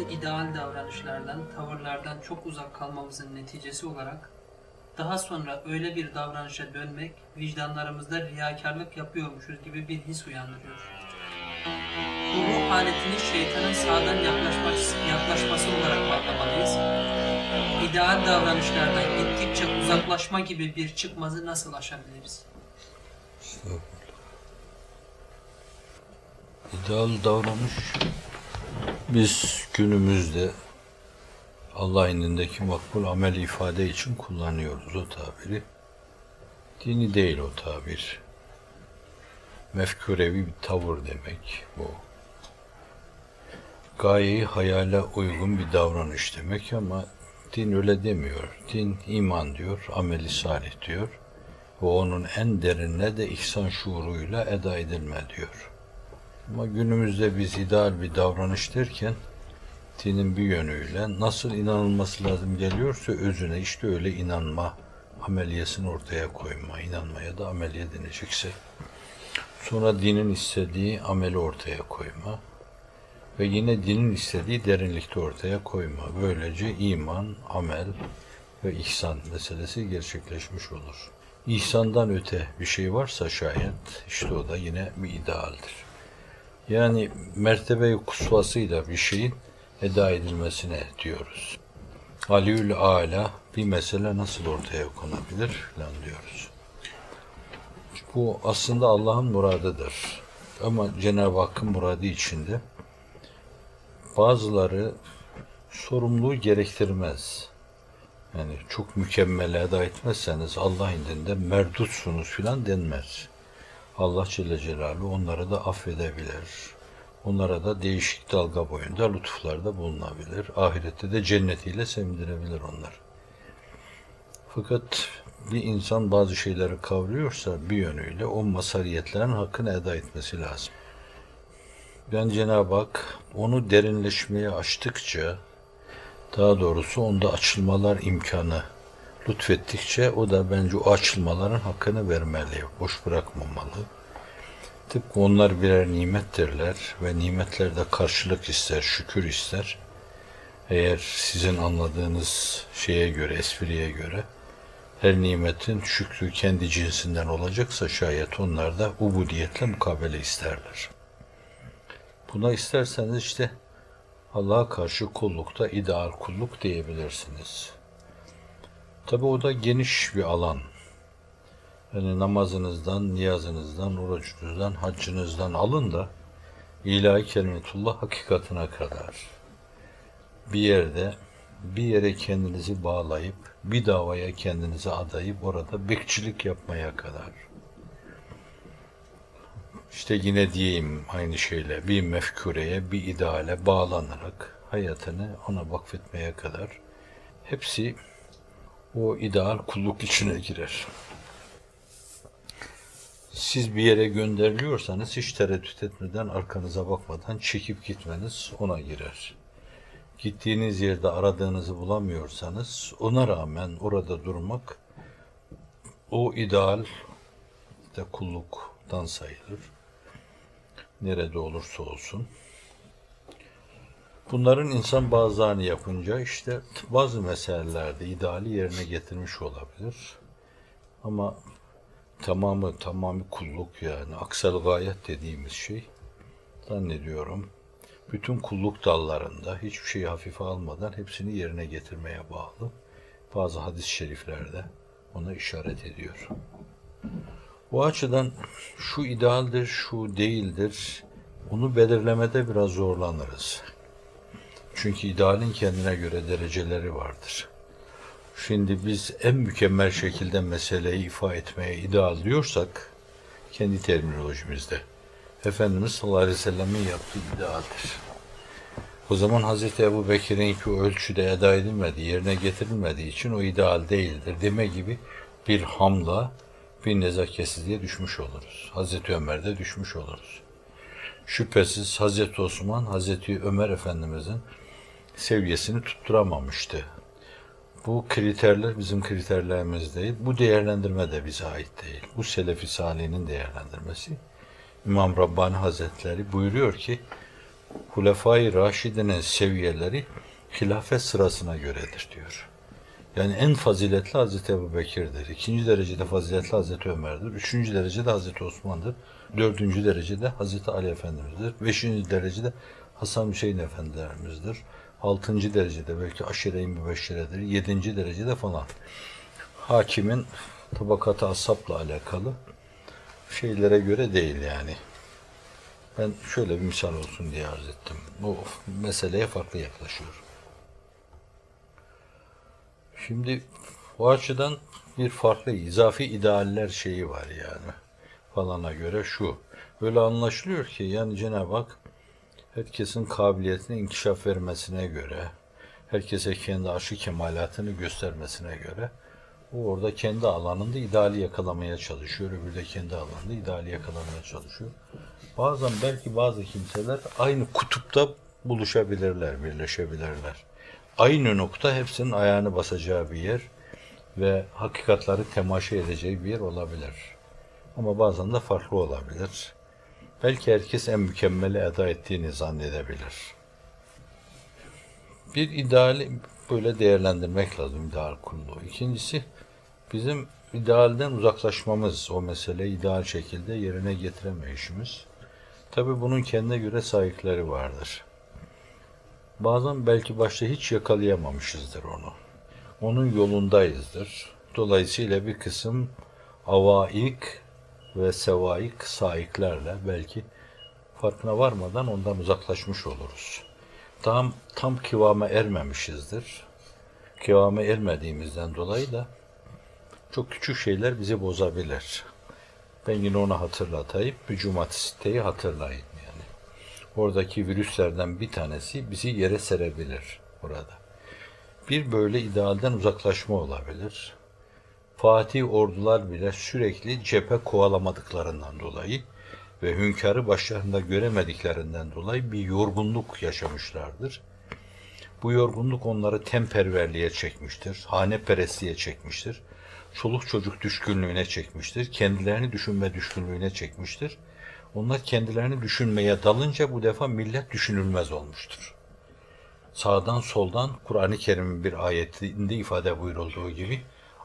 bazı ideal davranışlardan, tavırlardan çok uzak kalmamızın neticesi olarak daha sonra öyle bir davranışa dönmek vicdanlarımızda riyakarlık yapıyormuşuz gibi bir his uyandırıyor. Bu ruh haletini şeytanın sağdan yaklaşması, yaklaşması olarak anlamalıyız? İdeal davranışlardan gittikçe uzaklaşma gibi bir çıkmazı nasıl aşabiliriz? İdeal davranış biz günümüzde Allah indindeki makbul amel ifade için kullanıyoruz o tabiri. Dini değil o tabir. Mefkurevi bir tavır demek bu. Gayeyi hayale uygun bir davranış demek ama din öyle demiyor. Din iman diyor, ameli salih diyor. Ve onun en derinine de ihsan şuuruyla eda edilme diyor. Ama günümüzde biz ideal bir davranış derken dinin bir yönüyle nasıl inanılması lazım geliyorsa özüne işte öyle inanma ameliyesini ortaya koyma, inanmaya da ameliye denecekse. Sonra dinin istediği ameli ortaya koyma ve yine dinin istediği derinlikte ortaya koyma. Böylece iman, amel ve ihsan meselesi gerçekleşmiş olur. İhsandan öte bir şey varsa şayet işte o da yine bir idealdir. Yani mertebe kusvasıyla bir şeyin eda edilmesine diyoruz. Aliül Ala bir mesele nasıl ortaya konabilir filan diyoruz. Bu aslında Allah'ın muradıdır. Ama Cenab-ı Hakk'ın muradı içinde bazıları sorumluluğu gerektirmez. Yani çok mükemmel eda etmezseniz Allah indinde merdutsunuz filan denmez. Allah Celle Celaluhu onları da affedebilir. Onlara da değişik dalga boyunda lütuflarda bulunabilir. Ahirette de cennetiyle sevindirebilir onlar. Fakat bir insan bazı şeyleri kavruyorsa bir yönüyle o masariyetlerin hakkını eda etmesi lazım. Ben Cenab-ı Hak onu derinleşmeye açtıkça, daha doğrusu onda açılmalar imkanı lütfettikçe o da bence o açılmaların hakkını vermeli, boş bırakmamalı. Tıpkı onlar birer nimettirler ve nimetlerde karşılık ister, şükür ister. Eğer sizin anladığınız şeye göre, espriye göre her nimetin şükrü kendi cinsinden olacaksa şayet onlar da ubudiyetle mukabele isterler. Buna isterseniz işte Allah'a karşı kullukta ideal kulluk diyebilirsiniz. Tabi o da geniş bir alan. Yani namazınızdan, niyazınızdan, orucunuzdan, haccınızdan alın da ilahi kelimetullah hakikatine kadar bir yerde bir yere kendinizi bağlayıp bir davaya kendinizi adayıp orada bekçilik yapmaya kadar. İşte yine diyeyim aynı şeyle bir mefkureye, bir ideale bağlanarak hayatını ona vakfetmeye kadar hepsi o ideal kulluk içine girer. Siz bir yere gönderiliyorsanız hiç tereddüt etmeden arkanıza bakmadan çekip gitmeniz ona girer. Gittiğiniz yerde aradığınızı bulamıyorsanız ona rağmen orada durmak o ideal de kulluktan sayılır. Nerede olursa olsun. Bunların insan bazılarını yapınca işte bazı meselelerde ideali yerine getirmiş olabilir. Ama tamamı tamamı kulluk yani aksal gayet dediğimiz şey zannediyorum bütün kulluk dallarında hiçbir şeyi hafife almadan hepsini yerine getirmeye bağlı. Bazı hadis-i şeriflerde ona işaret ediyor. Bu açıdan şu idealdir, şu değildir, onu belirlemede biraz zorlanırız. Çünkü idealin kendine göre dereceleri vardır. Şimdi biz en mükemmel şekilde meseleyi ifade etmeye ideal diyorsak, kendi terminolojimizde, Efendimiz sallallahu aleyhi ve sellem'in yaptığı idealdir. O zaman Hazreti Ebu Bekir'in ki o ölçüde eda edilmediği, yerine getirilmediği için o ideal değildir deme gibi bir hamla, bir nezaketsizliğe düşmüş oluruz. Hazreti Ömer'de düşmüş oluruz. Şüphesiz Hazreti Osman, Hazreti Ömer Efendimizin seviyesini tutturamamıştı. Bu kriterler bizim kriterlerimiz değil. Bu değerlendirme de bize ait değil. Bu Selefi Salih'in değerlendirmesi. İmam Rabbani Hazretleri buyuruyor ki Hulefai Raşidi'nin seviyeleri hilafet sırasına göredir diyor. Yani en faziletli Hazreti Ebu Bekir'dir. İkinci derecede faziletli Hazreti Ömer'dir. Üçüncü derecede Hazreti Osman'dır. Dördüncü derecede Hazreti Ali Efendimiz'dir. Beşinci derecede Hasan Hüseyin Efendilerimizdir. Altıncı derecede belki aşire-i mübeşşiredir. Yedinci derecede falan. Hakimin tabakatı asapla alakalı şeylere göre değil yani. Ben şöyle bir misal olsun diye arz ettim. Bu meseleye farklı yaklaşıyor. Şimdi bu açıdan bir farklı izafi idealler şeyi var yani. Falana göre şu. Öyle anlaşılıyor ki yani Cenab-ı Hak herkesin kabiliyetine inkişaf vermesine göre, herkese kendi aşı kemalatını göstermesine göre o orada kendi alanında ideali yakalamaya çalışıyor. Öbürü de kendi alanında ideali yakalamaya çalışıyor. Bazen belki bazı kimseler aynı kutupta buluşabilirler, birleşebilirler. Aynı nokta hepsinin ayağını basacağı bir yer ve hakikatları temaşa edeceği bir yer olabilir. Ama bazen de farklı olabilir. Belki herkes en mükemmeli eda ettiğini zannedebilir. Bir ideali böyle değerlendirmek lazım ideal kulluğu. İkincisi bizim idealden uzaklaşmamız, o meseleyi ideal şekilde yerine getiremeyişimiz. Tabi bunun kendine göre sahipleri vardır. Bazen belki başta hiç yakalayamamışızdır onu. Onun yolundayızdır. Dolayısıyla bir kısım avaik ve sevaik saiklerle belki farkına varmadan ondan uzaklaşmış oluruz. Tam, tam kıvama ermemişizdir. Kıvama ermediğimizden dolayı da çok küçük şeyler bizi bozabilir. Ben yine onu hatırlatayım. Hücumat siteyi hatırlayın yani. Oradaki virüslerden bir tanesi bizi yere serebilir burada. Bir böyle idealden uzaklaşma olabilir. Fatih ordular bile sürekli cephe kovalamadıklarından dolayı ve hünkârı başlarında göremediklerinden dolayı bir yorgunluk yaşamışlardır. Bu yorgunluk onları temperverliğe çekmiştir, haneperestliğe çekmiştir, çoluk çocuk düşkünlüğüne çekmiştir, kendilerini düşünme düşkünlüğüne çekmiştir. Onlar kendilerini düşünmeye dalınca bu defa millet düşünülmez olmuştur. Sağdan soldan Kur'an-ı Kerim'in bir ayetinde ifade buyurulduğu gibi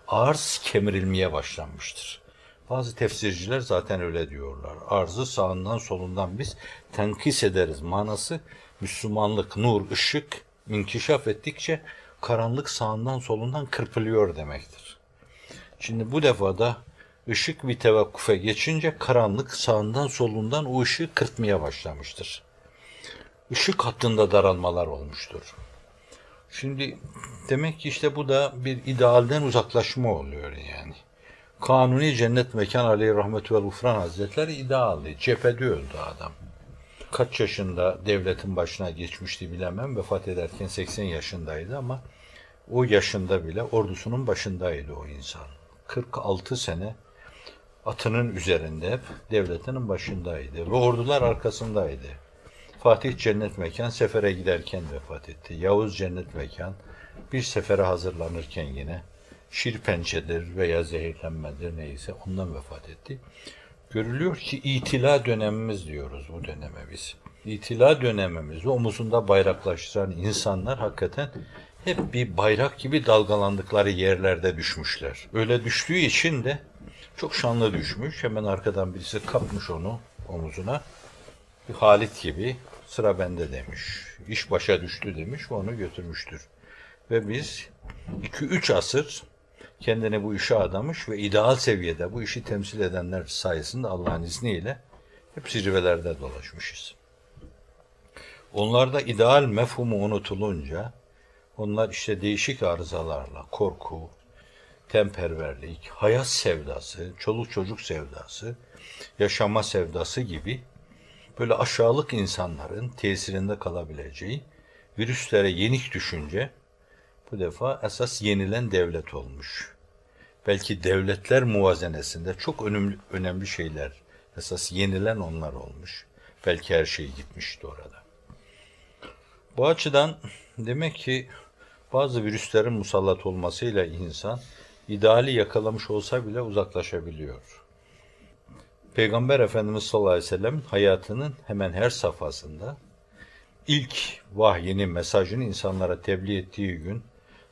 arz kemirilmeye başlanmıştır. Bazı tefsirciler zaten öyle diyorlar. Arzı sağından solundan biz tenkis ederiz. Manası Müslümanlık, nur, ışık inkişaf ettikçe karanlık sağından solundan kırpılıyor demektir. Şimdi bu defada ışık bir tevakkufe geçince karanlık sağından solundan o ışığı kırpmaya başlamıştır. Işık hattında daralmalar olmuştur. Şimdi demek ki işte bu da bir idealden uzaklaşma oluyor yani. Kanuni cennet mekan aleyhi rahmetü vel ufran hazretleri idealdi. Cephede öldü adam. Kaç yaşında devletin başına geçmişti bilemem. Vefat ederken 80 yaşındaydı ama o yaşında bile ordusunun başındaydı o insan. 46 sene atının üzerinde hep devletinin başındaydı ve ordular arkasındaydı. Fatih cennet mekan sefere giderken vefat etti. Yavuz cennet mekan bir sefere hazırlanırken yine şir pençedir veya zehirlenmedir neyse ondan vefat etti. Görülüyor ki itila dönemimiz diyoruz bu döneme biz. İtila dönemimizi omuzunda bayraklaştıran insanlar hakikaten hep bir bayrak gibi dalgalandıkları yerlerde düşmüşler. Öyle düştüğü için de çok şanlı düşmüş. Hemen arkadan birisi kapmış onu omuzuna. Bir Halit gibi sıra bende demiş. İş başa düştü demiş ve onu götürmüştür. Ve biz 2-3 asır kendini bu işe adamış ve ideal seviyede bu işi temsil edenler sayesinde Allah'ın izniyle hep zirvelerde dolaşmışız. Onlarda ideal mefhumu unutulunca onlar işte değişik arızalarla korku, temperverlik, hayat sevdası, çoluk çocuk sevdası, yaşama sevdası gibi böyle aşağılık insanların tesirinde kalabileceği virüslere yenik düşünce bu defa esas yenilen devlet olmuş. Belki devletler muvazenesinde çok önemli, önemli şeyler esas yenilen onlar olmuş. Belki her şey gitmişti orada. Bu açıdan demek ki bazı virüslerin musallat olmasıyla insan ideali yakalamış olsa bile uzaklaşabiliyor. Peygamber Efendimiz sallallahu aleyhi ve sellem hayatının hemen her safhasında ilk vahyini, mesajını insanlara tebliğ ettiği gün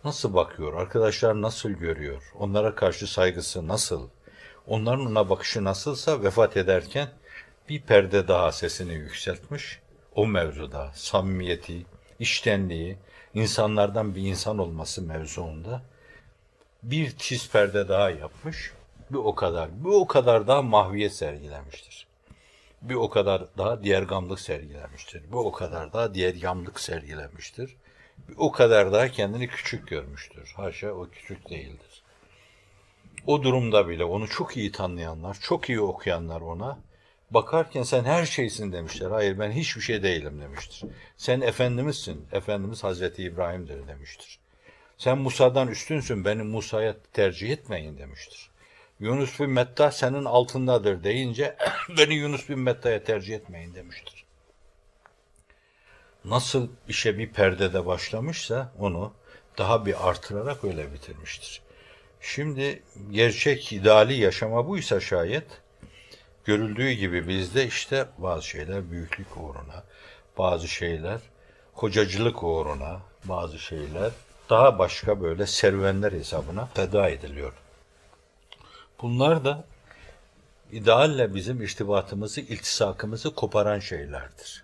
nasıl bakıyor, arkadaşlar nasıl görüyor, onlara karşı saygısı nasıl, onların ona bakışı nasılsa vefat ederken bir perde daha sesini yükseltmiş. O mevzuda samimiyeti, iştenliği, insanlardan bir insan olması mevzuunda bir tiz perde daha yapmış. Bir o kadar, bir o kadar daha mahviyet sergilemiştir. Bir o kadar daha diğer gamlık sergilemiştir. Bir o kadar daha diğer yamlık sergilemiştir. Bir o kadar daha kendini küçük görmüştür. Haşa o küçük değildir. O durumda bile onu çok iyi tanıyanlar, çok iyi okuyanlar ona bakarken sen her şeysin demişler. Hayır ben hiçbir şey değilim demiştir. Sen Efendimizsin. Efendimiz Hazreti İbrahim'dir demiştir. Sen Musa'dan üstünsün. Beni Musa'ya tercih etmeyin demiştir. Yunus bin Metta senin altındadır deyince beni Yunus bin Metta'ya tercih etmeyin demiştir. Nasıl işe bir perdede başlamışsa onu daha bir artırarak öyle bitirmiştir. Şimdi gerçek ideali yaşama buysa şayet görüldüğü gibi bizde işte bazı şeyler büyüklük uğruna, bazı şeyler kocacılık uğruna, bazı şeyler daha başka böyle serüvenler hesabına feda ediliyor. Bunlar da idealle bizim irtibatımızı, iltisakımızı koparan şeylerdir.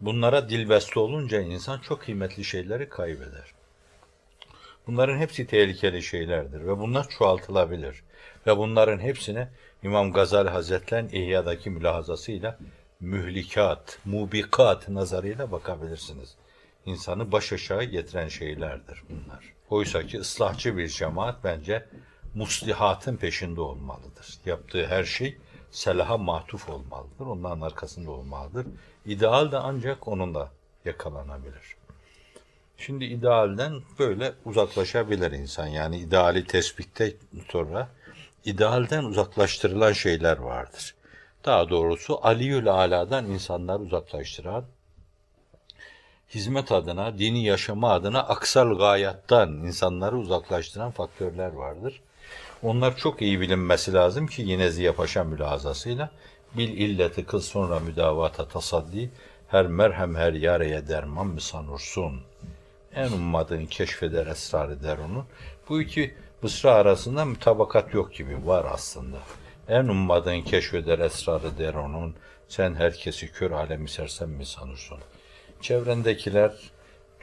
Bunlara dilbeste olunca insan çok kıymetli şeyleri kaybeder. Bunların hepsi tehlikeli şeylerdir ve bunlar çoğaltılabilir. Ve bunların hepsine İmam Gazali Hazretleri'nin İhya'daki mülahazasıyla mühlikat, mubikat nazarıyla bakabilirsiniz. İnsanı baş aşağı getiren şeylerdir bunlar. Oysa ki ıslahçı bir cemaat bence muslihatın peşinde olmalıdır. Yaptığı her şey selaha matuf olmalıdır. Onların arkasında olmalıdır. İdeal de ancak onunla yakalanabilir. Şimdi idealden böyle uzaklaşabilir insan. Yani ideali tespitte sonra idealden uzaklaştırılan şeyler vardır. Daha doğrusu Aliül Ala'dan insanları uzaklaştıran, hizmet adına, dini yaşama adına aksal gayattan insanları uzaklaştıran faktörler vardır. Onlar çok iyi bilinmesi lazım ki yine Ziya Paşa mülazasıyla bil illeti kıl sonra müdavata tasaddi her merhem her yareye derman mı sanursun? En ummadığın keşfeder esrar eder onu. Bu iki mısra arasında mütabakat yok gibi var aslında. En ummadığın keşfeder esrarı der onun. Sen herkesi kör alemi sersem mi sanırsın? Çevrendekiler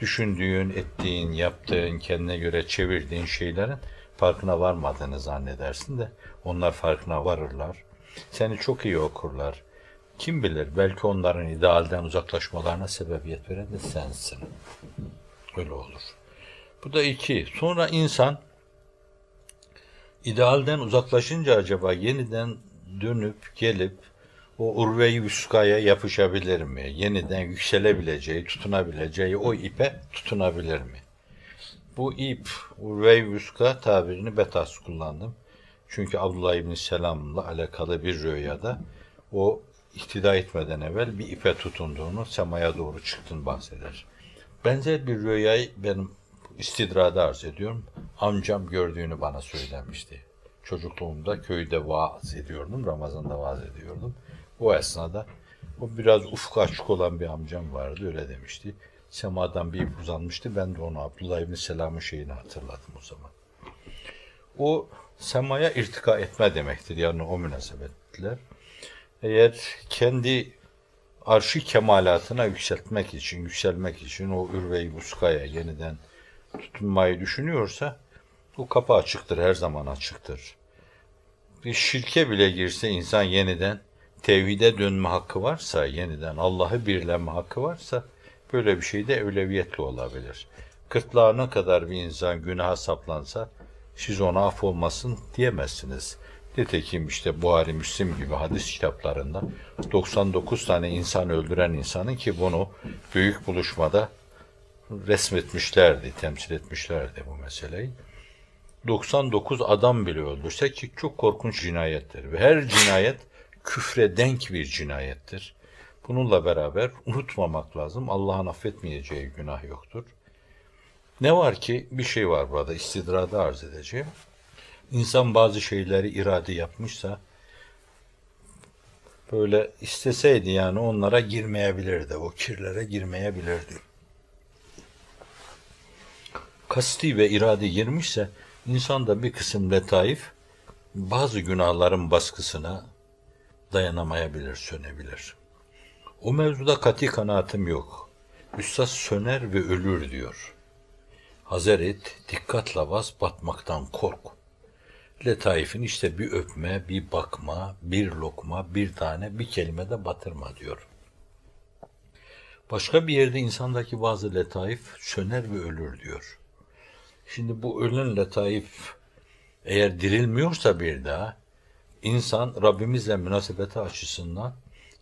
düşündüğün, ettiğin, yaptığın, kendine göre çevirdiğin şeylerin farkına varmadığını zannedersin de onlar farkına varırlar. Seni çok iyi okurlar. Kim bilir belki onların idealden uzaklaşmalarına sebebiyet veren de sensin. Öyle olur. Bu da iki. Sonra insan idealden uzaklaşınca acaba yeniden dönüp gelip o urve-i yapışabilir mi? Yeniden yükselebileceği, tutunabileceği o ipe tutunabilir mi? Bu ip, urve-i vüska tabirini betas kullandım. Çünkü Abdullah İbni Selam'la alakalı bir rüyada o ihtida etmeden evvel bir ipe tutunduğunu, semaya doğru çıktığını bahseder. Benzer bir rüyayı benim istidrada arz ediyorum. Amcam gördüğünü bana söylemişti. Çocukluğumda köyde vaaz ediyordum, Ramazan'da vaaz ediyordum. O esnada o biraz ufku açık olan bir amcam vardı, öyle demişti. Semadan bir uzanmıştı, ben de onu Abdullah İbni Selam'ın şeyini hatırladım o zaman. O semaya irtika etme demektir yani o münasebetler. Eğer kendi arşi kemalatına yükseltmek için, yükselmek için o ürve-i muskaya yeniden tutunmayı düşünüyorsa bu kapı açıktır, her zaman açıktır. Bir şirke bile girse insan yeniden tevhide dönme hakkı varsa, yeniden Allah'ı birleme hakkı varsa böyle bir şey de evleviyetle olabilir. Kırtlağına kadar bir insan günaha saplansa siz ona af olmasın diyemezsiniz. Nitekim işte Buhari, Müslim gibi hadis kitaplarında 99 tane insan öldüren insanın ki bunu büyük buluşmada resmetmişlerdi, temsil etmişlerdi bu meseleyi. 99 adam bile öldürse ki çok korkunç cinayettir ve her cinayet küfre denk bir cinayettir. Bununla beraber unutmamak lazım. Allah'ın affetmeyeceği günah yoktur. Ne var ki bir şey var burada istidrada arz edeceğim. İnsan bazı şeyleri irade yapmışsa böyle isteseydi yani onlara girmeyebilirdi. O kirlere girmeyebilirdi. Kasti ve irade girmişse insanda bir kısım letaif bazı günahların baskısına dayanamayabilir, sönebilir. O mevzuda kati kanaatim yok. Üstad söner ve ölür diyor. Hazır et, dikkatle bas, batmaktan kork. Letaifin işte bir öpme, bir bakma, bir lokma, bir tane, bir kelime de batırma diyor. Başka bir yerde insandaki bazı letaif söner ve ölür diyor. Şimdi bu ölen letaif eğer dirilmiyorsa bir daha insan Rabbimizle münasebeti açısından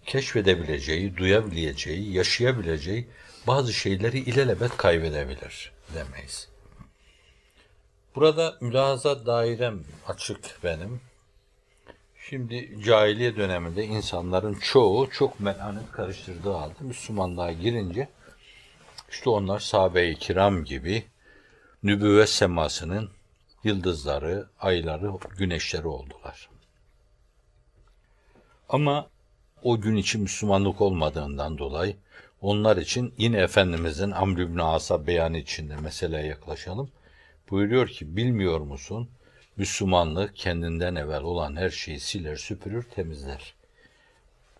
keşfedebileceği, duyabileceği, yaşayabileceği bazı şeyleri ilelebet kaybedebilir demeyiz. Burada mülahaza dairem açık benim. Şimdi cahiliye döneminde insanların çoğu çok melanet karıştırdığı halde Müslümanlığa girince işte onlar sahabe-i kiram gibi nübüvvet semasının yıldızları, ayları, güneşleri oldular. Ama o gün için Müslümanlık olmadığından dolayı onlar için yine Efendimizin Amr ibn As'a beyanı içinde meseleye yaklaşalım. Buyuruyor ki bilmiyor musun? Müslümanlık kendinden evvel olan her şeyi siler, süpürür, temizler.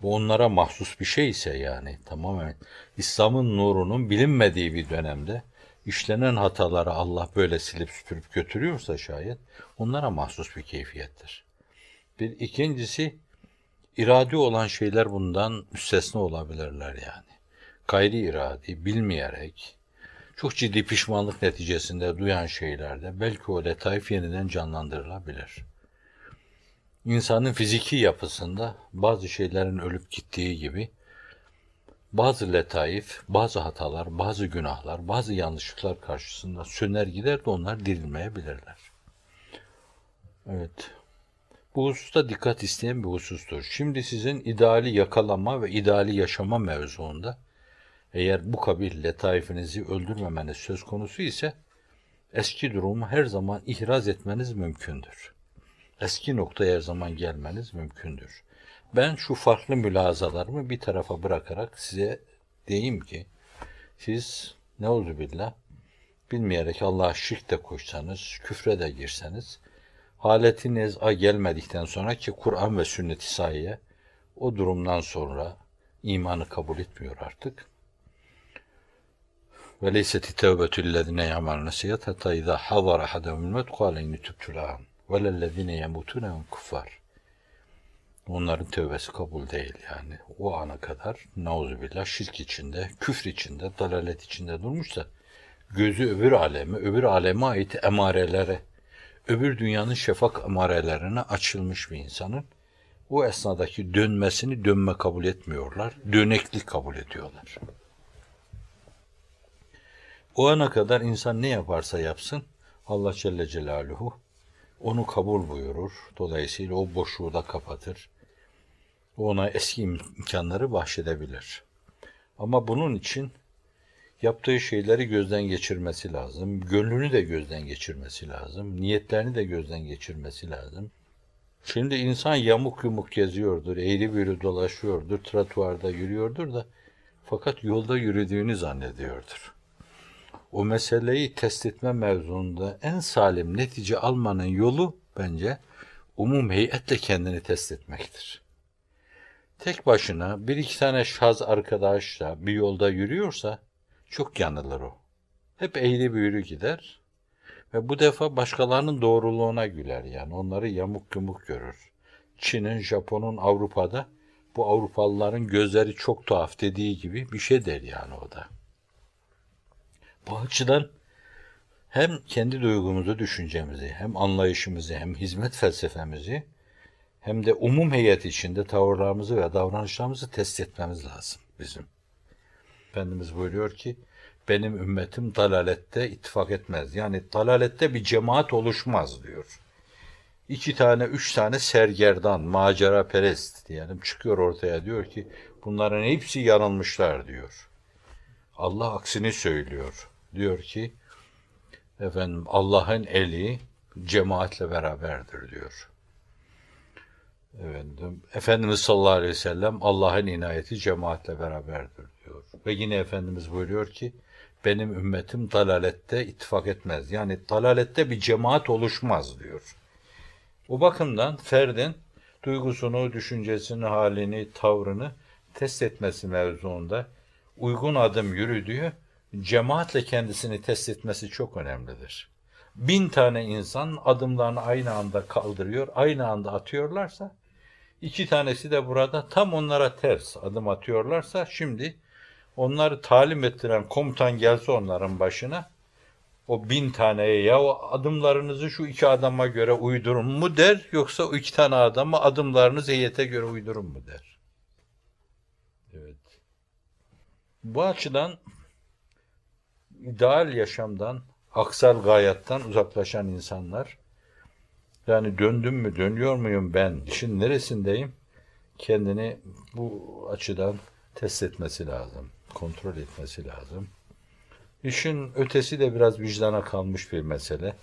Bu onlara mahsus bir şey ise yani tamamen İslam'ın nurunun bilinmediği bir dönemde işlenen hataları Allah böyle silip süpürüp götürüyorsa şayet onlara mahsus bir keyfiyettir. Bir ikincisi iradi olan şeyler bundan müstesna olabilirler yani. Gayri iradi, bilmeyerek, çok ciddi pişmanlık neticesinde duyan şeylerde belki o letaif yeniden canlandırılabilir. İnsanın fiziki yapısında bazı şeylerin ölüp gittiği gibi bazı letaif, bazı hatalar, bazı günahlar, bazı yanlışlıklar karşısında söner gider de onlar dirilmeyebilirler. Evet. Bu hususta dikkat isteyen bir husustur. Şimdi sizin ideali yakalama ve ideali yaşama mevzuunda eğer bu kabil letaifinizi öldürmemeniz söz konusu ise eski durumu her zaman ihraz etmeniz mümkündür. Eski noktaya her zaman gelmeniz mümkündür. Ben şu farklı mülazalarımı bir tarafa bırakarak size diyeyim ki siz ne oldu billah bilmeyerek Allah'a şirk de koşsanız, küfre de girseniz haleti nez'a gelmedikten sonra ki Kur'an ve sünnet-i sahiye o durumdan sonra imanı kabul etmiyor artık. Ve leyseti tevbetü lezine yamalne siyat hatta izâ hazar ahadehumul mevt kâle inni tübtü lâhın ve lellezine yemutûne kuffar. Onların tövbesi kabul değil yani. O ana kadar nauzubillah şirk içinde, küfür içinde, dalalet içinde durmuşsa gözü öbür aleme, öbür aleme ait emarelere, öbür dünyanın şefak emarelerine açılmış bir insanın o esnadaki dönmesini dönme kabul etmiyorlar. Döneklik kabul ediyorlar. O ana kadar insan ne yaparsa yapsın Allah Celle Celaluhu onu kabul buyurur. Dolayısıyla o boşluğu da kapatır. Ona eski imkanları bahşedebilir. Ama bunun için yaptığı şeyleri gözden geçirmesi lazım. Gönlünü de gözden geçirmesi lazım. Niyetlerini de gözden geçirmesi lazım. Şimdi insan yamuk yumuk geziyordur, eğri büğrü dolaşıyordur, tratuarda yürüyordur da fakat yolda yürüdüğünü zannediyordur. O meseleyi test etme mevzuunda en salim netice almanın yolu bence umum heyetle kendini test etmektir. Tek başına bir iki tane şaz arkadaşla bir yolda yürüyorsa çok yanılır o. Hep eğri büğrü gider ve bu defa başkalarının doğruluğuna güler yani onları yamuk yumuk görür. Çin'in, Japon'un, Avrupa'da bu Avrupalıların gözleri çok tuhaf dediği gibi bir şey der yani o da. Bu açıdan hem kendi duygumuzu, düşüncemizi, hem anlayışımızı, hem hizmet felsefemizi, hem de umum heyet içinde tavırlarımızı ve davranışlarımızı test etmemiz lazım bizim. Efendimiz buyuruyor ki, benim ümmetim dalalette ittifak etmez. Yani dalalette bir cemaat oluşmaz diyor. İki tane, üç tane sergerdan, macera perest diyelim çıkıyor ortaya diyor ki bunların hepsi yanılmışlar diyor. Allah aksini söylüyor. Diyor ki efendim Allah'ın eli cemaatle beraberdir diyor. Efendim. Efendimiz sallallahu aleyhi ve sellem Allah'ın inayeti cemaatle beraberdir diyor. Ve yine Efendimiz buyuruyor ki benim ümmetim dalalette ittifak etmez. Yani dalalette bir cemaat oluşmaz diyor. O bakımdan ferdin duygusunu, düşüncesini, halini, tavrını test etmesi mevzuunda uygun adım yürüdüğü cemaatle kendisini test etmesi çok önemlidir. Bin tane insan adımlarını aynı anda kaldırıyor, aynı anda atıyorlarsa, iki tanesi de burada tam onlara ters adım atıyorlarsa, şimdi onları talim ettiren komutan gelse onların başına, o bin taneye ya o adımlarınızı şu iki adama göre uydurun mu der, yoksa o iki tane adama adımlarınızı heyete göre uydurun mu der. Evet. Bu açıdan ideal yaşamdan, aksal gayattan uzaklaşan insanlar, yani döndüm mü, dönüyor muyum ben, işin neresindeyim, kendini bu açıdan test etmesi lazım, kontrol etmesi lazım. İşin ötesi de biraz vicdana kalmış bir mesele.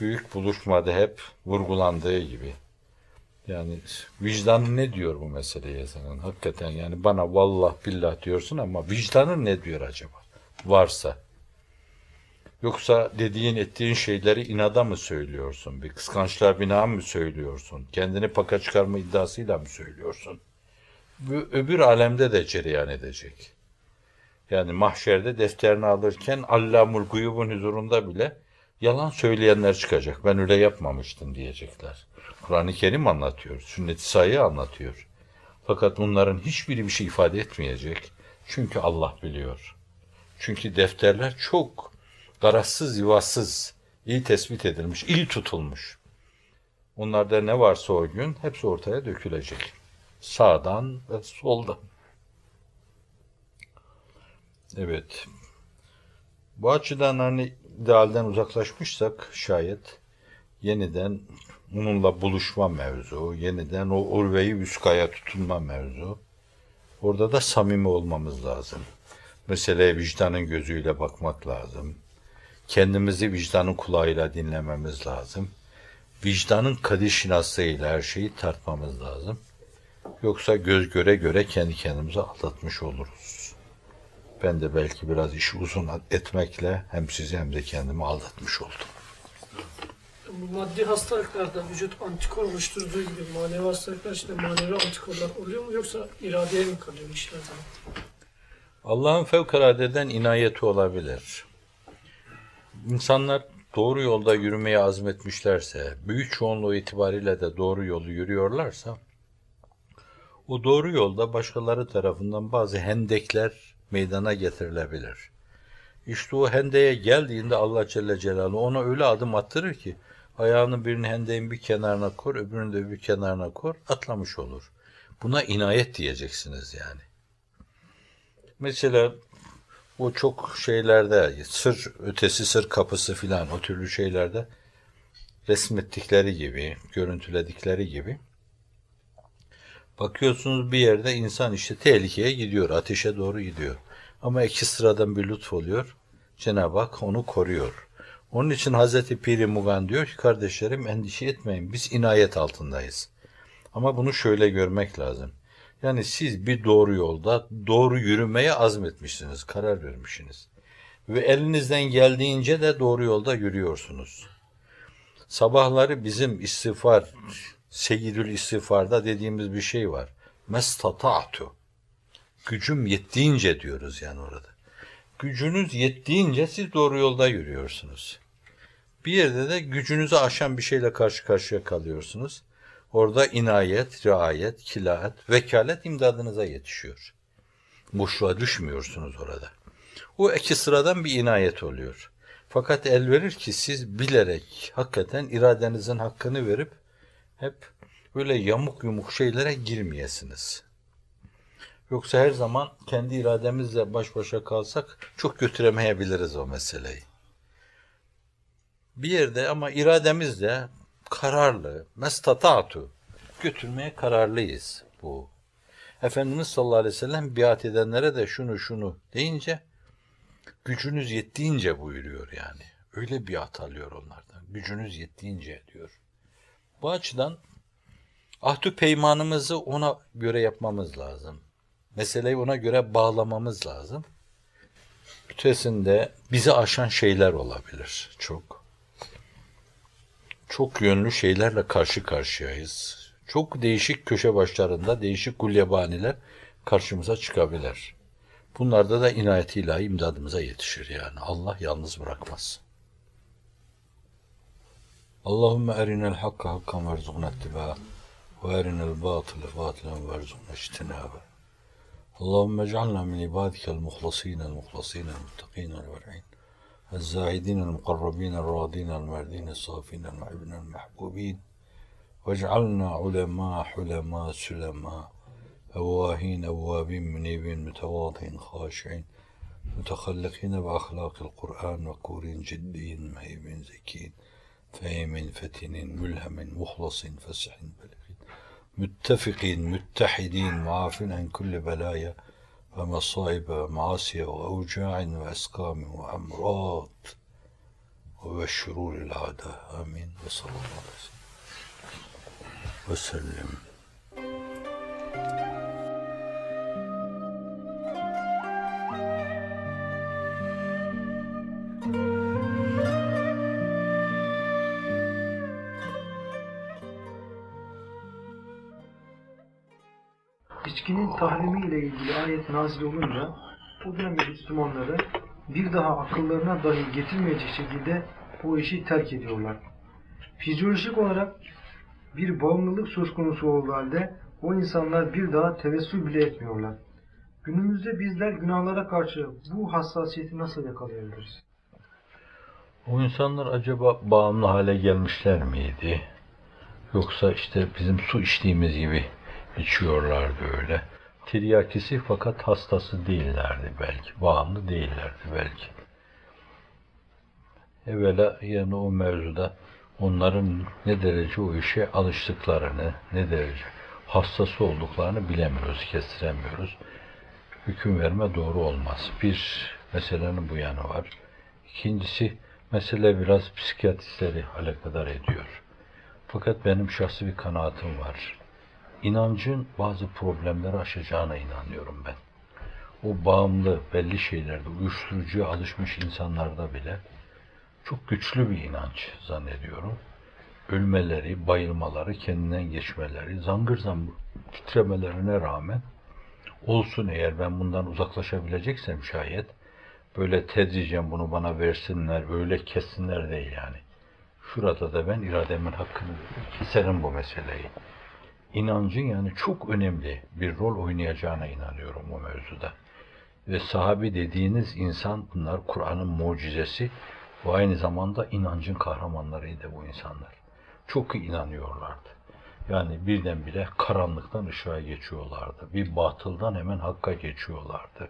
Büyük buluşmada hep vurgulandığı gibi. Yani vicdanın ne diyor bu meseleye senin? Hakikaten yani bana vallah billah diyorsun ama vicdanın ne diyor acaba? Varsa. Yoksa dediğin ettiğin şeyleri inada mı söylüyorsun? Bir kıskançlığa binaen mi söylüyorsun? Kendini paka çıkarma iddiasıyla mı söylüyorsun? Bu öbür alemde de cereyan edecek. Yani mahşerde defterini alırken Allamul Guyub'un huzurunda bile yalan söyleyenler çıkacak. Ben öyle yapmamıştım diyecekler. Kur'an-ı Kerim anlatıyor, sünnet-i sayı anlatıyor. Fakat bunların hiçbiri bir şey ifade etmeyecek. Çünkü Allah biliyor. Çünkü defterler çok garazsız, yuvasız, iyi tespit edilmiş, iyi tutulmuş. Onlarda ne varsa o gün hepsi ortaya dökülecek. Sağdan ve soldan. Evet. Bu açıdan hani idealden uzaklaşmışsak şayet yeniden onunla buluşma mevzu, yeniden o urveyi üskaya tutunma mevzu. Orada da samimi olmamız lazım. Meseleye vicdanın gözüyle bakmak lazım. Kendimizi vicdanın kulağıyla dinlememiz lazım. Vicdanın kadir şinaslığıyla her şeyi tartmamız lazım. Yoksa göz göre göre kendi kendimize aldatmış oluruz. Ben de belki biraz işi uzun etmekle hem sizi hem de kendimi aldatmış oldum. Bu maddi hastalıklarda vücut antikor oluşturduğu gibi manevi hastalıklar işte manevi antikorlar oluyor mu yoksa iradeye mi kalıyor işler zaman? Allah'ın fevkaladeden inayeti olabilir. İnsanlar doğru yolda yürümeye azmetmişlerse, büyük çoğunluğu itibariyle de doğru yolu yürüyorlarsa, o doğru yolda başkaları tarafından bazı hendekler meydana getirilebilir. İşte o hendeye geldiğinde Allah Celle Celaluhu ona öyle adım attırır ki, ayağını birini hendeğin bir kenarına kor, öbürünü de bir kenarına kor, atlamış olur. Buna inayet diyeceksiniz yani. Mesela bu çok şeylerde, sır ötesi sır kapısı filan o türlü şeylerde resmettikleri gibi, görüntüledikleri gibi bakıyorsunuz bir yerde insan işte tehlikeye gidiyor, ateşe doğru gidiyor. Ama iki sıradan bir lütf oluyor. Cenab-ı Hak onu koruyor. Onun için Hazreti Piri Mugan diyor ki kardeşlerim endişe etmeyin biz inayet altındayız. Ama bunu şöyle görmek lazım. Yani siz bir doğru yolda doğru yürümeye azmetmişsiniz, karar vermişsiniz. Ve elinizden geldiğince de doğru yolda yürüyorsunuz. Sabahları bizim istiğfar, Seyyidül istiğfarda dediğimiz bir şey var. Mestata'tu. Gücüm yettiğince diyoruz yani orada. Gücünüz yettiğince siz doğru yolda yürüyorsunuz. Bir yerde de gücünüzü aşan bir şeyle karşı karşıya kalıyorsunuz. Orada inayet, riayet, kilaet, vekalet imdadınıza yetişiyor. Boşluğa düşmüyorsunuz orada. O iki sıradan bir inayet oluyor. Fakat el verir ki siz bilerek hakikaten iradenizin hakkını verip hep böyle yamuk yumuk şeylere girmeyesiniz. Yoksa her zaman kendi irademizle baş başa kalsak çok götüremeyebiliriz o meseleyi. Bir yerde ama irademizle kararlı, mestatatu götürmeye kararlıyız bu. Efendimiz sallallahu aleyhi ve sellem biat edenlere de şunu şunu deyince gücünüz yettiğince buyuruyor yani. Öyle biat alıyor onlardan. Gücünüz yettiğince diyor. Bu açıdan Ahdü peymanımızı ona göre yapmamız lazım. Meseleyi ona göre bağlamamız lazım. Ötesinde bizi aşan şeyler olabilir çok. Çok yönlü şeylerle karşı karşıyayız. Çok değişik köşe başlarında değişik gulyabaniler karşımıza çıkabilir. Bunlarda da inayet ilahi imdadımıza yetişir yani. Allah yalnız bırakmaz. اللهم أرنا الحق حقا وارزقنا اتباعه وأرنا الباطل باطلا وارزقنا اجتنابه. اللهم اجعلنا من عبادك المخلصين المخلصين المتقين الورعين الزاهدين المقربين الراضين المردين الصافين المحبين المحبوبين واجعلنا علماء حلماء سلماء أواهين أوابين منيبين متواضعين خاشعين متخلقين بأخلاق القرآن وكورين جدين مهيبين زكين فهم فتن ملهم مخلص فسح بلغ متفقين متحدين معافين عن كل بلايا ومصائب ومعاصي وأوجاع وأسقام وأمراض وبشرور العادة آمين. وصلى الله عليه وسلم. İçkinin tahrimi ile ilgili ayet nazil olunca o dönemde Müslümanları bir daha akıllarına dahi getirmeyecek şekilde o işi terk ediyorlar. Fizyolojik olarak bir bağımlılık söz konusu olduğu halde o insanlar bir daha tevessül bile etmiyorlar. Günümüzde bizler günahlara karşı bu hassasiyeti nasıl yakalayabiliriz? O insanlar acaba bağımlı hale gelmişler miydi? Yoksa işte bizim su içtiğimiz gibi içiyorlardı öyle. Tiryakisi fakat hastası değillerdi belki. Bağımlı değillerdi belki. Evvela yani o mevzuda onların ne derece o işe alıştıklarını, ne derece hastası olduklarını bilemiyoruz, kestiremiyoruz. Hüküm verme doğru olmaz. Bir, meselenin bu yanı var. İkincisi, mesele biraz psikiyatristleri alakadar ediyor. Fakat benim şahsi bir kanaatim var. İnancın bazı problemleri aşacağına inanıyorum ben. O bağımlı belli şeylerde, uyuşturucuya alışmış insanlarda bile çok güçlü bir inanç zannediyorum. Ölmeleri, bayılmaları, kendinden geçmeleri, zangır zangır titremelerine rağmen olsun eğer ben bundan uzaklaşabileceksem şayet böyle tedricen bunu bana versinler, öyle kessinler değil yani. Şurada da ben irademin hakkını keserim bu meseleyi. İnancın yani çok önemli bir rol oynayacağına inanıyorum o mevzuda. Ve sahabi dediğiniz insan bunlar Kur'an'ın mucizesi ve aynı zamanda inancın kahramanlarıydı bu insanlar. Çok iyi inanıyorlardı. Yani birdenbire karanlıktan ışığa geçiyorlardı. Bir batıldan hemen hakka geçiyorlardı.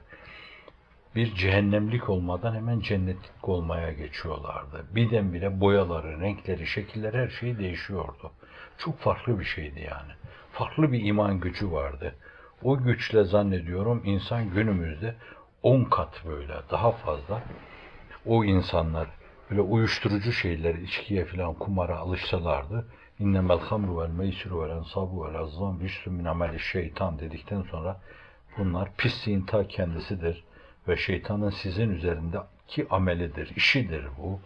Bir cehennemlik olmadan hemen cennetlik olmaya geçiyorlardı. Birdenbire boyaları, renkleri, şekilleri her şey değişiyordu. Çok farklı bir şeydi yani. Farklı bir iman gücü vardı. O güçle zannediyorum insan günümüzde on kat böyle daha fazla o insanlar böyle uyuşturucu şeyler, içkiye filan kumara alışsalardı innemel hamru vel meysru vel ensabu vel azzam ameli şeytan dedikten sonra bunlar pisliğin ta kendisidir ve şeytanın sizin üzerindeki amelidir, işidir bu.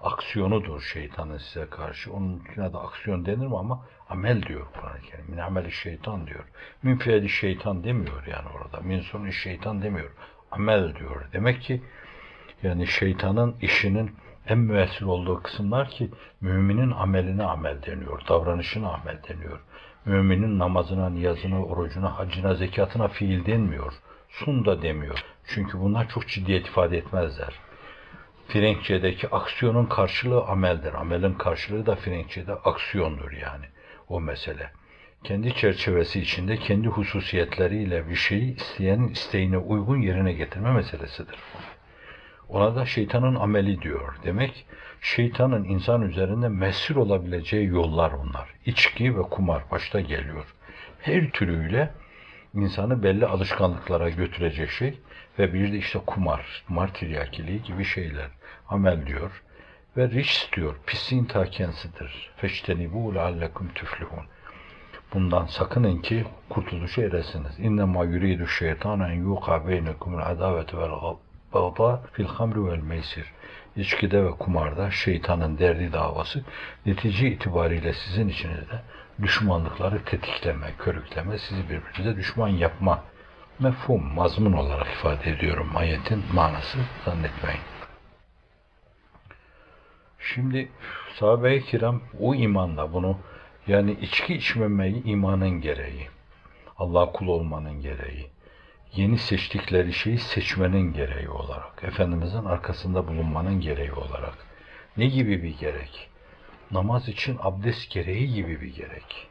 Aksiyonudur şeytanın size karşı. Onun içine de aksiyon denir mi ama amel diyor Kur'an-ı Kerim. Min ameli şeytan diyor. Min fiili şeytan demiyor yani orada. Min sonu şeytan demiyor. Amel diyor. Demek ki yani şeytanın işinin en müessir olduğu kısımlar ki müminin ameline amel deniyor, davranışına amel deniyor. Müminin namazına, niyazına, orucuna, hacına, zekatına fiil denmiyor. Sun da demiyor. Çünkü bunlar çok ciddiyet ifade etmezler. Frenkçedeki aksiyonun karşılığı ameldir. Amelin karşılığı da Frenkçede aksiyondur yani o mesele. Kendi çerçevesi içinde kendi hususiyetleriyle bir şeyi isteyenin isteğine uygun yerine getirme meselesidir. Ona da şeytanın ameli diyor. Demek şeytanın insan üzerinde mesir olabileceği yollar bunlar. İçki ve kumar başta geliyor. Her türüyle insanı belli alışkanlıklara götürecek şey ve bir de işte kumar, kumar gibi şeyler. Amel diyor. Ve riç diyor. Pisliğin ta kendisidir. Feştenibu leallekum tüflihun. Bundan sakının ki kurtuluşa eresiniz. İnnemâ yuridu şeytan en yuqa beynekumul adavete vel bagda fil hamri vel meysir. İçkide ve kumarda şeytanın derdi davası netice itibariyle sizin içinizde düşmanlıkları tetikleme, körükleme, sizi birbirinize düşman yapma mefhum, mazmun olarak ifade ediyorum ayetin manası zannetmeyin. Şimdi sahabe-i kiram o imanla bunu yani içki içmemeyi imanın gereği, Allah kul olmanın gereği, yeni seçtikleri şeyi seçmenin gereği olarak, Efendimizin arkasında bulunmanın gereği olarak. Ne gibi bir gerek? Namaz için abdest gereği gibi bir gerek.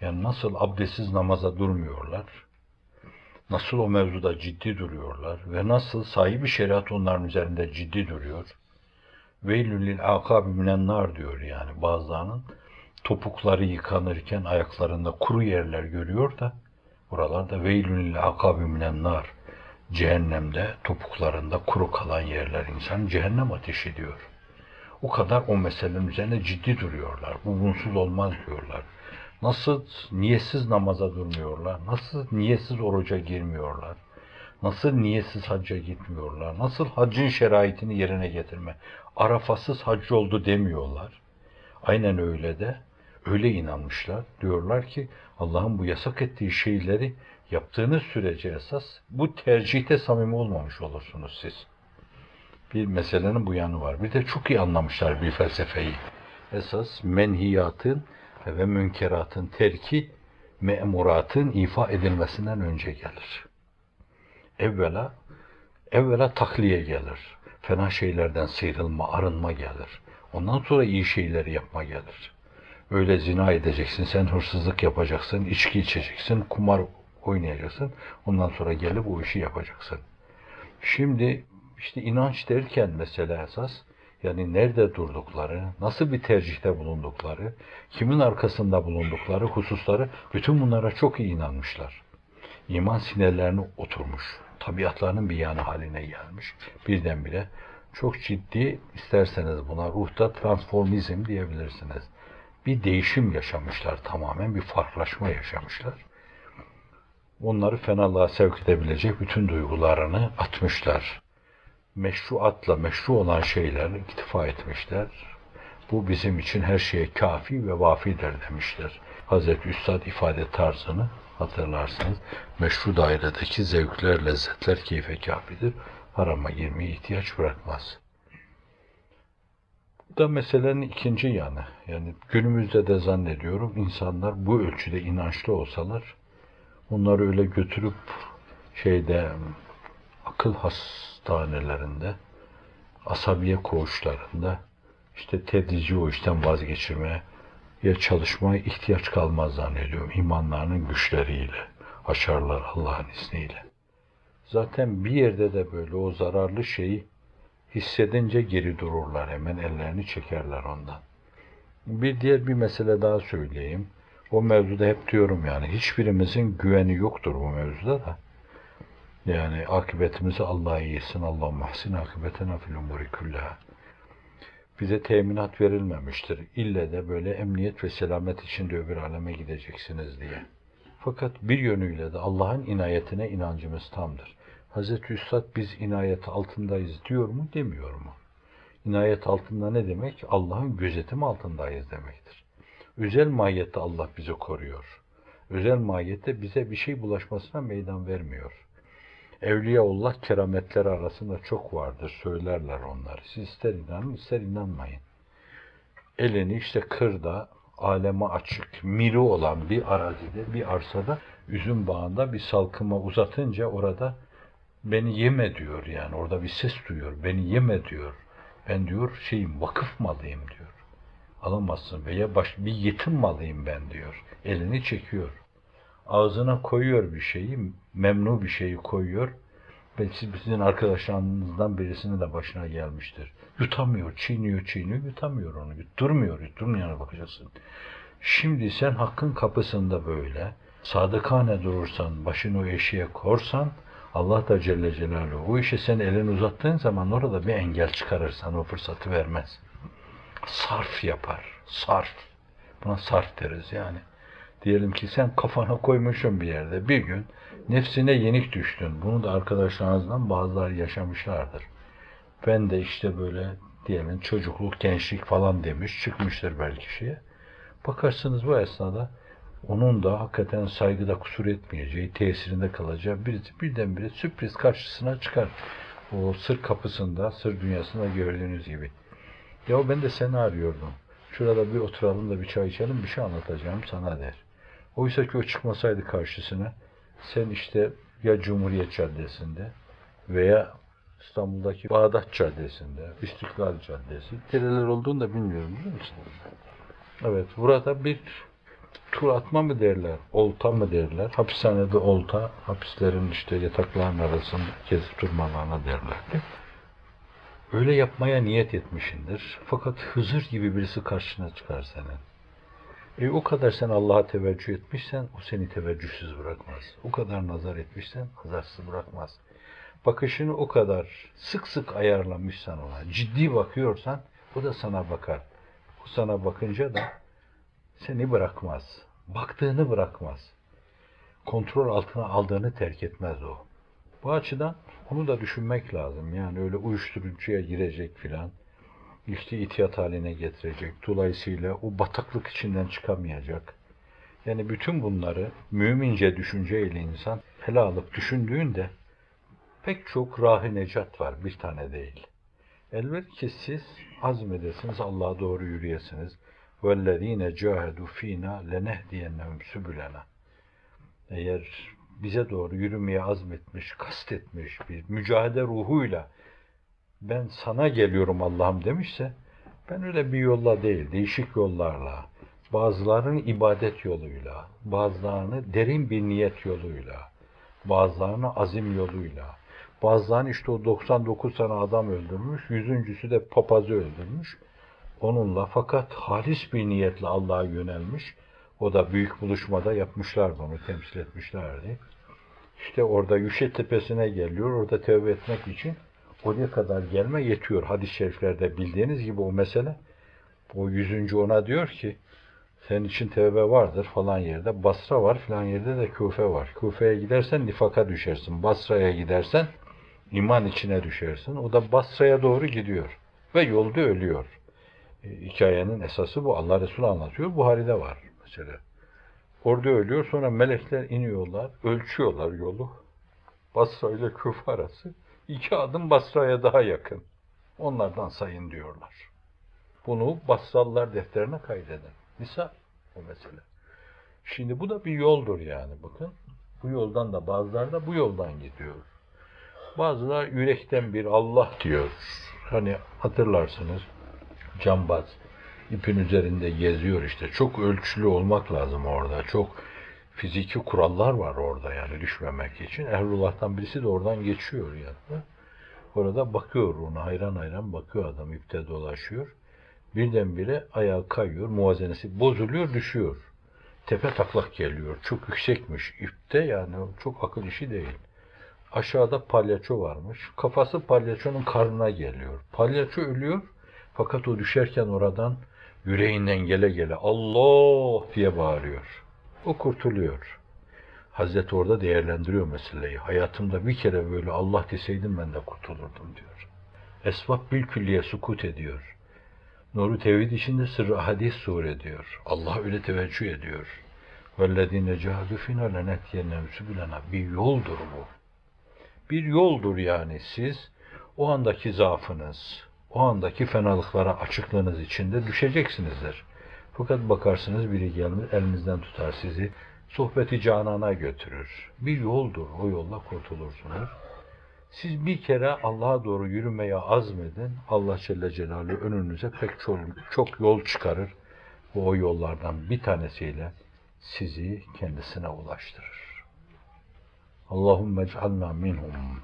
Yani nasıl abdestsiz namaza durmuyorlar, nasıl o mevzuda ciddi duruyorlar ve nasıl sahibi şeriat onların üzerinde ciddi duruyor. Veylül lil akabi minen nar diyor yani bazılarının topukları yıkanırken ayaklarında kuru yerler görüyor da buralarda veylül lil akabi minen nar cehennemde topuklarında kuru kalan yerler insan cehennem ateşi diyor. O kadar o meselenin üzerine ciddi duruyorlar. Bu bunsuz olmaz diyorlar. Nasıl niyetsiz namaza durmuyorlar? Nasıl niyetsiz oruca girmiyorlar? Nasıl niyetsiz hacca gitmiyorlar? Nasıl haccın şeraitini yerine getirme? Arafatsız hac oldu demiyorlar. Aynen öyle de öyle inanmışlar. Diyorlar ki Allah'ın bu yasak ettiği şeyleri yaptığınız sürece esas bu tercihte samimi olmamış olursunuz siz. Bir meselenin bu yanı var. Bir de çok iyi anlamışlar bir felsefeyi. Esas menhiyatın ve münkeratın terki memuratın ifa edilmesinden önce gelir. Evvela evvela takliye gelir. Fena şeylerden sıyrılma, arınma gelir. Ondan sonra iyi şeyleri yapma gelir. Öyle zina edeceksin, sen hırsızlık yapacaksın, içki içeceksin, kumar oynayacaksın. Ondan sonra gelip o işi yapacaksın. Şimdi işte inanç derken mesela esas yani nerede durdukları, nasıl bir tercihte bulundukları, kimin arkasında bulundukları hususları bütün bunlara çok iyi inanmışlar. İman sinirlerine oturmuş. Tabiatlarının bir yanı haline gelmiş. Birdenbire çok ciddi isterseniz buna ruhta transformizm diyebilirsiniz. Bir değişim yaşamışlar tamamen, bir farklılaşma yaşamışlar. Onları fenalığa sevk edebilecek bütün duygularını atmışlar meşruatla meşru olan şeylerle iktifa etmişler. Bu bizim için her şeye kafi ve vafidir demişler. Hazreti Üstad ifade tarzını hatırlarsınız. Meşru dairedeki zevkler, lezzetler keyfe kafidir. Harama girmeye ihtiyaç bırakmaz. Bu da meselenin ikinci yanı. Yani günümüzde de zannediyorum insanlar bu ölçüde inançlı olsalar onları öyle götürüp şeyde akıl hastanelerinde, asabiye koğuşlarında işte tedrici o işten vazgeçirmeye ya çalışmaya ihtiyaç kalmaz zannediyorum imanlarının güçleriyle, aşarlar Allah'ın izniyle. Zaten bir yerde de böyle o zararlı şeyi hissedince geri dururlar hemen ellerini çekerler ondan. Bir diğer bir mesele daha söyleyeyim. O mevzuda hep diyorum yani hiçbirimizin güveni yoktur bu mevzuda da. Yani akıbetimizi Allah iyisin. Allah mahsin akıbetena fil umuri kullaha. Bize teminat verilmemiştir. İlle de böyle emniyet ve selamet içinde öbür aleme gideceksiniz diye. Fakat bir yönüyle de Allah'ın inayetine inancımız tamdır. Hazreti Üstad biz inayet altındayız diyor mu demiyor mu? İnayet altında ne demek? Allah'ın gözetimi altındayız demektir. Özel mahiyette Allah bizi koruyor. Özel mahiyette bize bir şey bulaşmasına meydan vermiyor. Evliyaullah kerametleri arasında çok vardır. Söylerler onları. Siz ister inanın ister inanmayın. Elini işte kırda, aleme açık, miri olan bir arazide, bir arsada, üzüm bağında bir salkıma uzatınca orada beni yeme diyor yani. Orada bir ses duyuyor. Beni yeme diyor. Ben diyor şeyim vakıf malıyım diyor. Alamazsın veya baş, bir yetim malıyım ben diyor. Elini çekiyor ağzına koyuyor bir şeyi, memnu bir şeyi koyuyor. Belki sizin arkadaşlarınızdan birisinin de başına gelmiştir. Yutamıyor, çiğniyor, çiğniyor, yutamıyor onu. Yutturmuyor, yutturmayana bakacaksın. Şimdi sen hakkın kapısında böyle, sadıkane durursan, başını o eşiğe korsan, Allah da Celle Celaluhu o işe sen elini uzattığın zaman orada bir engel çıkarırsan o fırsatı vermez. Sarf yapar, sarf. Buna sarf deriz yani Diyelim ki sen kafana koymuşsun bir yerde. Bir gün nefsine yenik düştün. Bunu da arkadaşlarınızdan bazıları yaşamışlardır. Ben de işte böyle diyelim çocukluk, gençlik falan demiş. Çıkmıştır belki şeye. Bakarsınız bu esnada onun da hakikaten saygıda kusur etmeyeceği, tesirinde kalacağı birisi birdenbire sürpriz karşısına çıkar. O sır kapısında, sır dünyasında gördüğünüz gibi. Ya ben de seni arıyordum. Şurada bir oturalım da bir çay içelim, bir şey anlatacağım sana der. Oysa ki o çıkmasaydı karşısına, sen işte ya Cumhuriyet Caddesi'nde veya İstanbul'daki Bağdat Caddesi'nde, İstiklal Caddesi, nereler olduğunu da bilmiyorum biliyor musun? Evet, burada bir tur atma mı derler, olta mı derler? Hapishanede olta, hapislerin işte yatakların arasında gezip durmalarına derlerdi. Öyle yapmaya niyet etmişindir. Fakat Hızır gibi birisi karşına çıkar senin. E o kadar sen Allah'a teveccüh etmişsen o seni teveccühsüz bırakmaz. O kadar nazar etmişsen nazarsız bırakmaz. Bakışını o kadar sık sık ayarlamışsan ona, ciddi bakıyorsan o da sana bakar. O sana bakınca da seni bırakmaz. Baktığını bırakmaz. Kontrol altına aldığını terk etmez o. Bu açıdan onu da düşünmek lazım. Yani öyle uyuşturucuya girecek filan, işte itiyat haline getirecek. Dolayısıyla o bataklık içinden çıkamayacak. Yani bütün bunları mümince düşünceyle insan hele alıp düşündüğünde pek çok rahi necat var, bir tane değil. Elbette ki siz azmedesiniz, Allah'a doğru yürüyesiniz. وَالَّذ۪ينَ جَاهَدُوا ف۪ينَا لَنَهْدِيَنَّهُمْ سُبُلَنَا Eğer bize doğru yürümeye azmetmiş, kastetmiş bir mücadele ruhuyla ben sana geliyorum Allah'ım demişse ben öyle bir yolla değil, değişik yollarla, bazılarının ibadet yoluyla, bazılarını derin bir niyet yoluyla, bazılarını azim yoluyla, bazılarını işte o 99 tane adam öldürmüş, yüzüncüsü de papazı öldürmüş. Onunla fakat halis bir niyetle Allah'a yönelmiş. O da büyük buluşmada yapmışlar bunu, temsil etmişlerdi. İşte orada Yüşe Tepesi'ne geliyor, orada tövbe etmek için oraya kadar gelme yetiyor. Hadis-i şeriflerde bildiğiniz gibi o mesele. O yüzüncü ona diyor ki, senin için tövbe vardır falan yerde. Basra var falan yerde de Küfe var. Küfe'ye gidersen nifaka düşersin. Basra'ya gidersen iman içine düşersin. O da Basra'ya doğru gidiyor. Ve yolda ölüyor. E, hikayenin esası bu. Allah Resulü anlatıyor. Buhari'de var mesela. Orada ölüyor. Sonra melekler iniyorlar. Ölçüyorlar yolu. Basra ile Küfe arası. İki adım Basra'ya daha yakın. Onlardan sayın diyorlar. Bunu Basralılar defterine kaydedin. Misal o mesele. Şimdi bu da bir yoldur yani bakın. Bu yoldan da bazıları da bu yoldan gidiyor. Bazılar yürekten bir Allah diyor. Hani hatırlarsınız cambaz ipin üzerinde geziyor işte. Çok ölçülü olmak lazım orada. Çok fiziki kurallar var orada yani düşmemek için. Ehlullah'tan birisi de oradan geçiyor yani. Orada bakıyor ona hayran hayran bakıyor adam ipte dolaşıyor. Birdenbire ayağı kayıyor, muvazenesi bozuluyor, düşüyor. Tepe taklak geliyor. Çok yüksekmiş ipte yani çok akıl işi değil. Aşağıda palyaço varmış. Kafası palyaçonun karnına geliyor. Palyaço ölüyor fakat o düşerken oradan yüreğinden gele gele Allah diye bağırıyor O kurtuluyor. Hazreti orada değerlendiriyor meseleyi. Hayatımda bir kere böyle Allah deseydim ben de kurtulurdum diyor. Esbab bilkülliye sukut ediyor. Nuru Tevhid içinde sırrı hadis sur diyor. Allah öyle teveccüh ediyor. وَالَّذ۪ينَ جَهَدُ فِينَا لَنَتْيَنَّهُ سُبُلَنَا Bir yoldur bu. Bir yoldur yani siz o andaki zaafınız, o andaki fenalıklara açıklığınız içinde düşeceksinizdir. Fakat bakarsınız biri gelmiş elinizden tutar sizi, sohbeti canana götürür. Bir yoldur, o yolla kurtulursunuz. Siz bir kere Allah'a doğru yürümeye azmedin. Allah Celle Celaluhu önünüze pek çok, çok yol çıkarır. Bu o yollardan bir tanesiyle sizi kendisine ulaştırır. Allahümme ec'alna minhum.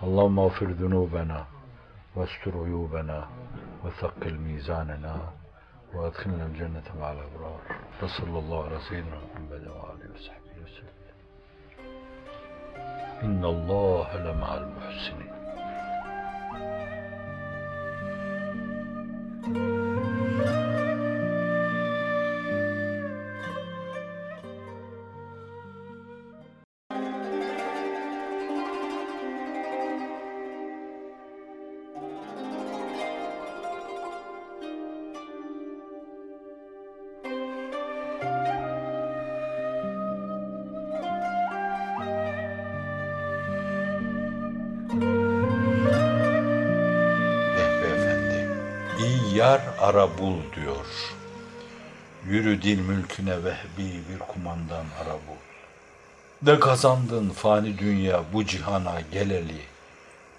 Allahümme afir zunubena ve estur uyubena ve thakkil mizanena ve adkhilna cennete ma'al ebrar. Ve sallallahu ala seyyidina Muhammed ve aleyhi ve sahbihi ve sellem. İnna Allah Dil mülküne vehbi bir kumandan ara bul. De kazandın fani dünya bu cihana geleli.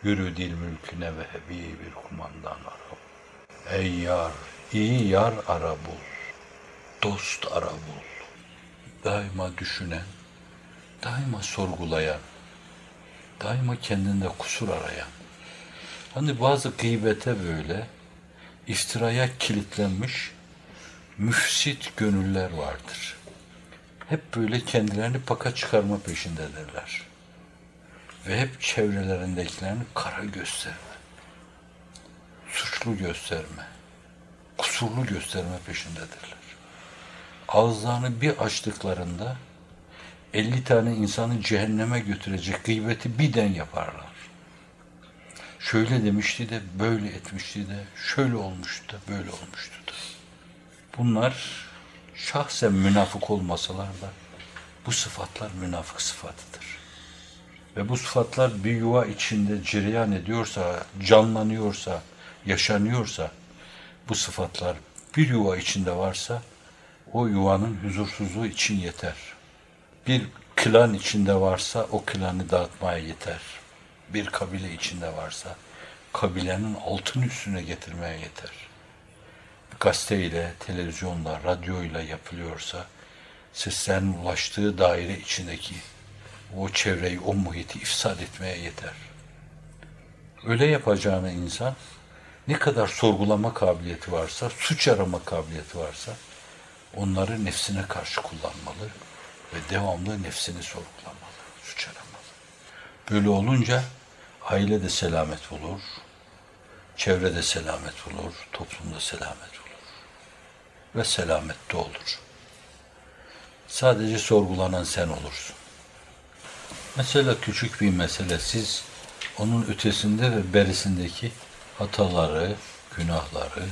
Yürü dil mülküne vehbi bir kumandan ara bul. Ey yar, iyi yar ara bul. Dost ara bul. Daima düşünen, daima sorgulayan, daima kendinde kusur arayan. Hani bazı gıybete böyle iftiraya kilitlenmiş müfsit gönüller vardır. Hep böyle kendilerini paka çıkarma peşindedirler. Ve hep çevrelerindekilerini kara gösterme, suçlu gösterme, kusurlu gösterme peşindedirler. Ağızlarını bir açtıklarında 50 tane insanı cehenneme götürecek gıybeti birden yaparlar. Şöyle demişti de, böyle etmişti de, şöyle olmuştu da, böyle olmuştu da. Bunlar şahsen münafık olmasalar da bu sıfatlar münafık sıfatıdır. Ve bu sıfatlar bir yuva içinde cereyan ediyorsa, canlanıyorsa, yaşanıyorsa, bu sıfatlar bir yuva içinde varsa, o yuvanın huzursuzluğu için yeter. Bir klan içinde varsa o klanı dağıtmaya yeter. Bir kabile içinde varsa kabilenin altın üstüne getirmeye yeter. Gazeteyle, televizyonla, radyoyla yapılıyorsa seslerin ulaştığı daire içindeki o çevreyi, o muhiti ifsad etmeye yeter. Öyle yapacağını insan ne kadar sorgulama kabiliyeti varsa, suç arama kabiliyeti varsa onları nefsine karşı kullanmalı ve devamlı nefsini sorgulamalı, suç aramalı. Böyle olunca aile de selamet olur, çevrede selamet olur, toplumda selamet ve selamette olur. Sadece sorgulanan sen olursun. Mesela küçük bir mesele siz onun ötesinde ve berisindeki hataları, günahları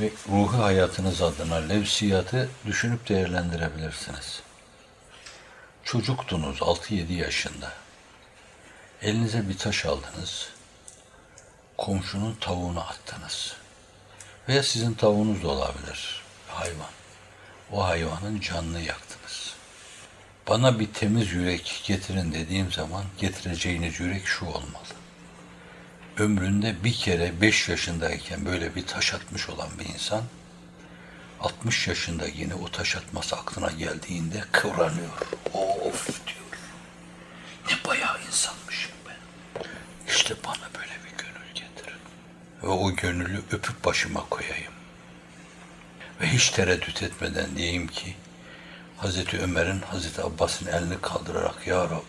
ve ruhu hayatınız adına levsiyatı düşünüp değerlendirebilirsiniz. Çocuktunuz 6-7 yaşında. Elinize bir taş aldınız. Komşunun tavuğunu attınız. Veya sizin tavuğunuz da olabilir. Hayvan. O hayvanın canını yaktınız. Bana bir temiz yürek getirin dediğim zaman getireceğiniz yürek şu olmalı. Ömründe bir kere 5 yaşındayken böyle bir taş atmış olan bir insan 60 yaşında yine o taş atması aklına geldiğinde kıvranıyor. Of diyor. Ne bayağı insanmışım ben. İşte bana böyle. Ve o gönüllü öpüp başıma koyayım. Ve hiç tereddüt etmeden diyeyim ki Hazreti Ömer'in Hazreti Abbas'ın elini kaldırarak Ya Rab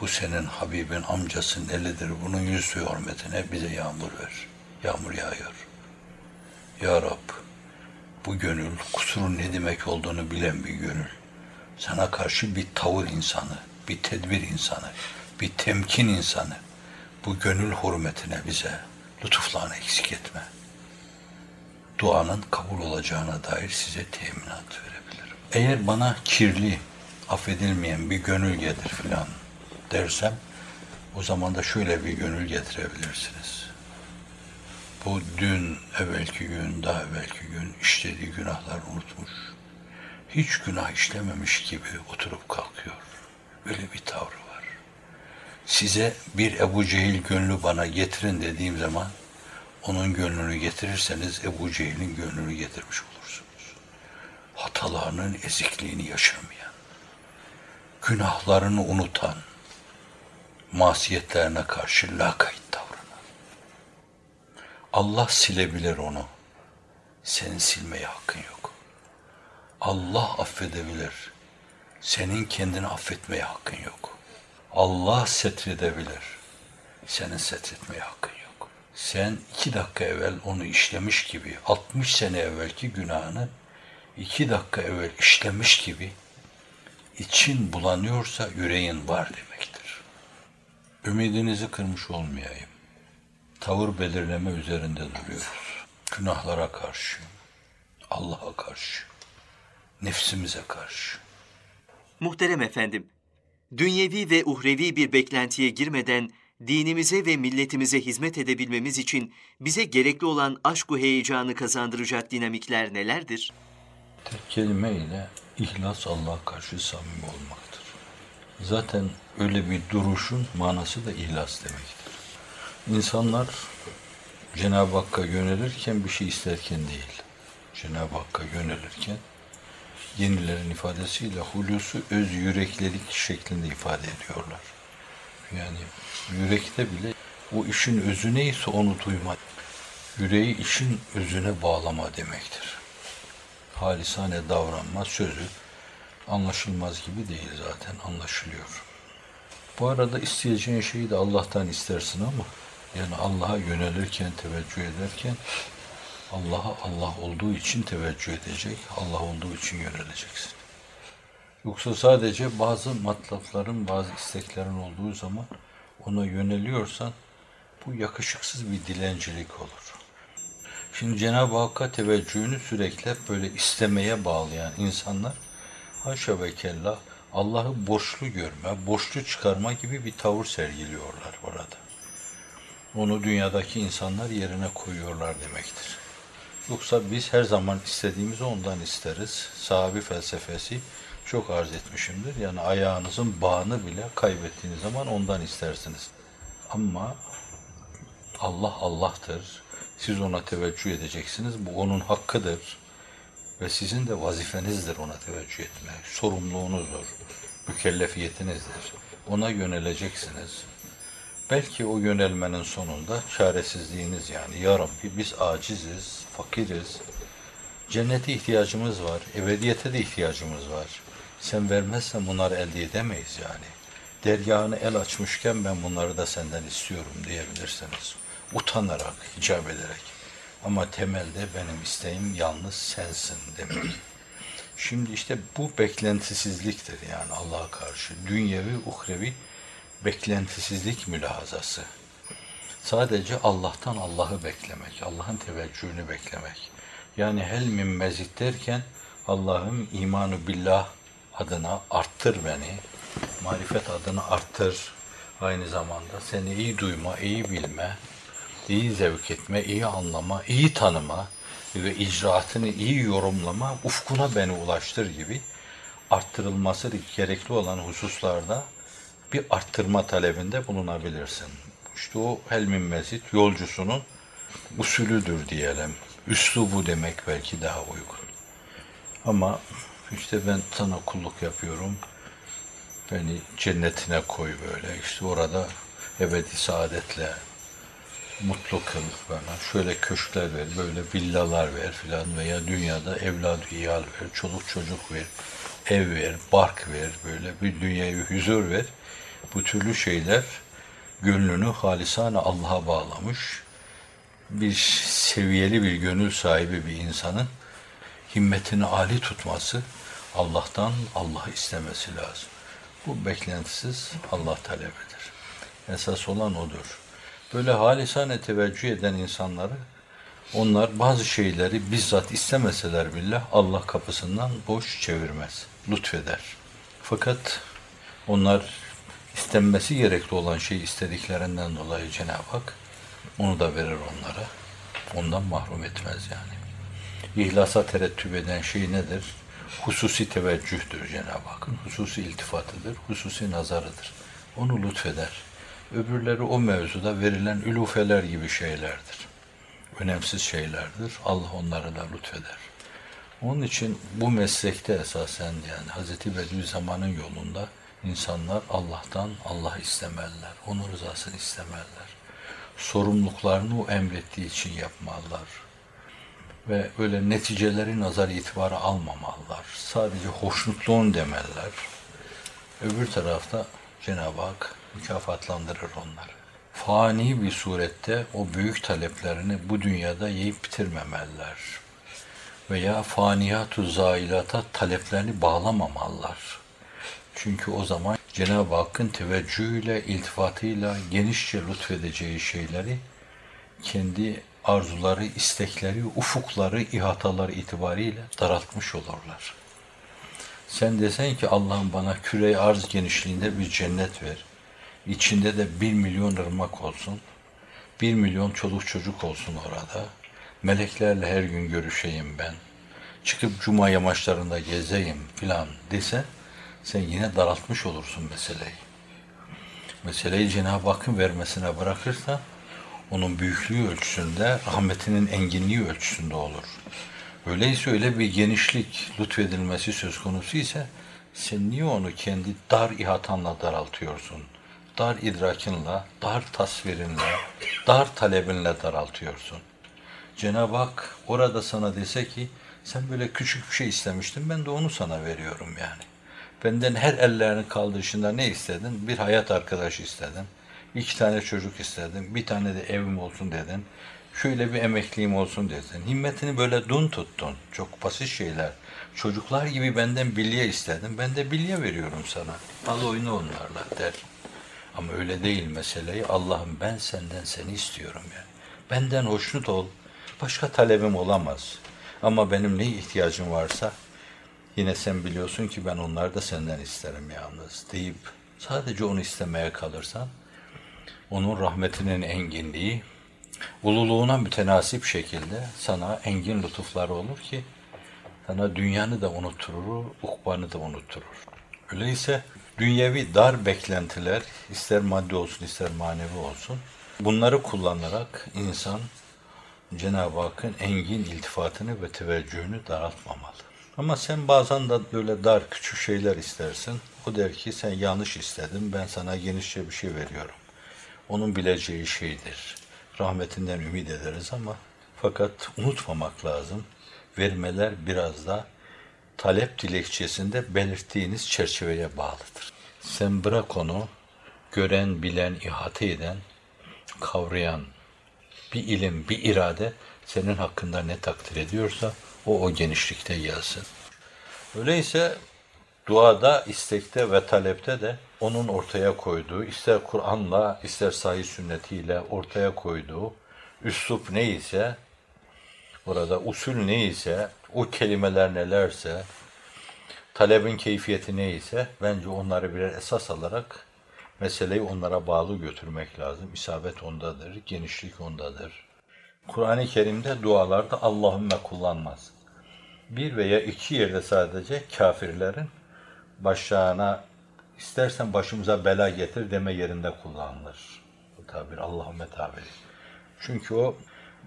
bu senin Habibin amcasının elidir. Bunun yüz hürmetine bize yağmur ver. Yağmur yağıyor. Ya Rab bu gönül kusurun ne demek olduğunu bilen bir gönül. Sana karşı bir tavır insanı, bir tedbir insanı, bir temkin insanı. Bu gönül hürmetine bize lütuflarını eksik etme. Duanın kabul olacağına dair size teminat verebilirim. Eğer bana kirli, affedilmeyen bir gönül getir filan dersem o zaman da şöyle bir gönül getirebilirsiniz. Bu dün, evvelki gün, daha evvelki gün işlediği günahlar unutmuş. Hiç günah işlememiş gibi oturup kalkıyor. Böyle bir tavrı. Size bir Ebu Cehil gönlü bana getirin dediğim zaman onun gönlünü getirirseniz Ebu Cehil'in gönlünü getirmiş olursunuz. Hatalarının ezikliğini yaşamayan, günahlarını unutan, masiyetlerine karşı lakayt davranan. Allah silebilir onu. Senin silmeye hakkın yok. Allah affedebilir. Senin kendini affetmeye hakkın yok. Allah setredebilir. Senin setretmeye hakkın yok. Sen iki dakika evvel onu işlemiş gibi, 60 sene evvelki günahını iki dakika evvel işlemiş gibi için bulanıyorsa yüreğin var demektir. Ümidinizi kırmış olmayayım. Tavır belirleme üzerinde duruyoruz. Günahlara karşı, Allah'a karşı, nefsimize karşı. Muhterem efendim, dünyevi ve uhrevi bir beklentiye girmeden dinimize ve milletimize hizmet edebilmemiz için bize gerekli olan aşk-ı heyecanı kazandıracak dinamikler nelerdir? Tek kelime ile ihlas Allah'a karşı samimi olmaktır. Zaten öyle bir duruşun manası da ihlas demektir. İnsanlar Cenab-ı Hakk'a yönelirken bir şey isterken değil. Cenab-ı Hakk'a yönelirken yenilerin ifadesiyle hulusu öz yüreklilik şeklinde ifade ediyorlar. Yani yürekte bile o işin özü neyse onu duyma. Yüreği işin özüne bağlama demektir. Halisane davranma sözü anlaşılmaz gibi değil zaten anlaşılıyor. Bu arada isteyeceğin şeyi de Allah'tan istersin ama yani Allah'a yönelirken, teveccüh ederken Allah'a Allah olduğu için teveccüh edecek, Allah olduğu için yöneleceksin. Yoksa sadece bazı matlafların, bazı isteklerin olduğu zaman ona yöneliyorsan bu yakışıksız bir dilencilik olur. Şimdi Cenab-ı Hakk'a teveccühünü sürekli böyle istemeye bağlayan insanlar haşa ve kella Allah'ı borçlu görme, borçlu çıkarma gibi bir tavır sergiliyorlar orada. Onu dünyadaki insanlar yerine koyuyorlar demektir. Yoksa biz her zaman istediğimizi ondan isteriz. Sahabi felsefesi çok arz etmişimdir. Yani ayağınızın bağını bile kaybettiğiniz zaman ondan istersiniz. Ama Allah Allah'tır. Siz ona teveccüh edeceksiniz. Bu onun hakkıdır. Ve sizin de vazifenizdir ona teveccüh etmek. Sorumluluğunuzdur. Mükellefiyetinizdir. Ona yöneleceksiniz. Belki o yönelmenin sonunda çaresizliğiniz yani ya Rabbi biz aciziz, fakiriz. Cennete ihtiyacımız var, ebediyete de ihtiyacımız var. Sen vermezsen bunları elde edemeyiz yani. Dergahını el açmışken ben bunları da senden istiyorum diyebilirsiniz. Utanarak, icap ederek. Ama temelde benim isteğim yalnız sensin demek. Şimdi işte bu beklentisizliktir yani Allah'a karşı. Dünyevi, uhrevi beklentisizlik mülahazası. Sadece Allah'tan Allah'ı beklemek, Allah'ın teveccühünü beklemek. Yani hel min mezid derken Allah'ım imanu billah adına arttır beni, marifet adına arttır. Aynı zamanda seni iyi duyma, iyi bilme, iyi zevk etme, iyi anlama, iyi tanıma ve icraatını iyi yorumlama, ufkuna beni ulaştır gibi arttırılması gerekli olan hususlarda bir arttırma talebinde bulunabilirsin. İşte o helmin mezit yolcusunun usulüdür diyelim. Üslubu demek belki daha uygun. Ama işte ben sana kulluk yapıyorum. Beni cennetine koy böyle. İşte orada ebedi saadetle mutlu kıl bana. Şöyle köşkler ver, böyle villalar ver filan veya dünyada evladı iyal ver, çoluk çocuk ver, ev ver, bark ver, böyle bir dünyayı huzur ver. Bu türlü şeyler gönlünü halisane Allah'a bağlamış bir seviyeli bir gönül sahibi bir insanın himmetini âli tutması, Allah'tan Allah istemesi lazım. Bu beklentisiz Allah talebidir. Esas olan odur. Böyle halisane teveccüh eden insanları onlar bazı şeyleri bizzat istemeseler bile Allah kapısından boş çevirmez, lütfeder. Fakat onlar istenmesi gerekli olan şeyi istediklerinden dolayı Cenab-ı Hak onu da verir onlara. Ondan mahrum etmez yani. İhlasa terettüp eden şey nedir? Hususi teveccühtür Cenab-ı Hakk'ın. Hususi iltifatıdır, hususi nazarıdır. Onu lütfeder. Öbürleri o mevzuda verilen ülufeler gibi şeylerdir. Önemsiz şeylerdir. Allah onları da lütfeder. Onun için bu meslekte esasen yani Hz. Bediüzzaman'ın yolunda insanlar Allah'tan Allah istemeliler. Onun rızasını istemeliler. Sorumluluklarını o emrettiği için yapmalılar. Ve böyle neticeleri nazar itibara almamalılar. Sadece hoşnutluğun demeliler. Öbür tarafta Cenab-ı Hak mükafatlandırır onları. Fani bir surette o büyük taleplerini bu dünyada yiyip bitirmemeliler. Veya faniyatu zailata taleplerini bağlamamalılar. Çünkü o zaman Cenab-ı Hakk'ın teveccühüyle, iltifatıyla genişçe lütfedeceği şeyleri kendi arzuları, istekleri, ufukları, ihataları itibariyle daraltmış olurlar. Sen desen ki Allah'ım bana küre arz genişliğinde bir cennet ver. içinde de bir milyon ırmak olsun. Bir milyon çoluk çocuk olsun orada. Meleklerle her gün görüşeyim ben. Çıkıp cuma yamaçlarında gezeyim filan dese sen yine daraltmış olursun meseleyi. Meseleyi Cenab-ı Hakk'ın vermesine bırakırsan onun büyüklüğü ölçüsünde, rahmetinin enginliği ölçüsünde olur. Öyleyse öyle bir genişlik lütfedilmesi söz konusu ise sen niye onu kendi dar ihatanla daraltıyorsun? Dar idrakinle, dar tasvirinle, dar talebinle daraltıyorsun. Cenab-ı Hak orada sana dese ki sen böyle küçük bir şey istemiştin ben de onu sana veriyorum yani. Benden her ellerinin kaldırışında ne istedin? Bir hayat arkadaşı istedin. İki tane çocuk istedin. Bir tane de evim olsun dedin. Şöyle bir emekliliğim olsun dedin. Himmetini böyle dun tuttun. Çok basit şeyler. Çocuklar gibi benden bilye istedin. Ben de bilye veriyorum sana. Al oyunu onlarla der. Ama öyle değil meseleyi. Allah'ım ben senden seni istiyorum yani. Benden hoşnut ol. Başka talebim olamaz. Ama benim ne ihtiyacım varsa yine sen biliyorsun ki ben onları da senden isterim yalnız deyip sadece onu istemeye kalırsan onun rahmetinin enginliği ululuğuna mütenasip şekilde sana engin lütufları olur ki sana dünyanı da unutturur, ukbanı da unutturur. Öyleyse dünyevi dar beklentiler ister maddi olsun ister manevi olsun bunları kullanarak insan Cenab-ı Hakk'ın engin iltifatını ve teveccühünü daraltmamalı. Ama sen bazen de böyle dar küçük şeyler istersin. O der ki sen yanlış istedin ben sana genişçe bir şey veriyorum. Onun bileceği şeydir. Rahmetinden ümit ederiz ama fakat unutmamak lazım. Vermeler biraz da talep dilekçesinde belirttiğiniz çerçeveye bağlıdır. Sen bırak onu gören, bilen, ihate eden, kavrayan bir ilim, bir irade senin hakkında ne takdir ediyorsa o o genişlikte gelsin. Öyleyse duada, istekte ve talepte de onun ortaya koyduğu, ister Kur'an'la, ister sahih sünnetiyle ortaya koyduğu üslup neyse, orada usul neyse, o kelimeler nelerse, talebin keyfiyeti neyse, bence onları birer esas alarak meseleyi onlara bağlı götürmek lazım. İsabet ondadır, genişlik ondadır. Kur'an-ı Kerim'de dualarda Allahümme kullanmaz. Bir veya iki yerde sadece kafirlerin başlarına istersen başımıza bela getir deme yerinde kullanılır. Bu tabir Allahümme tabiri. Çünkü o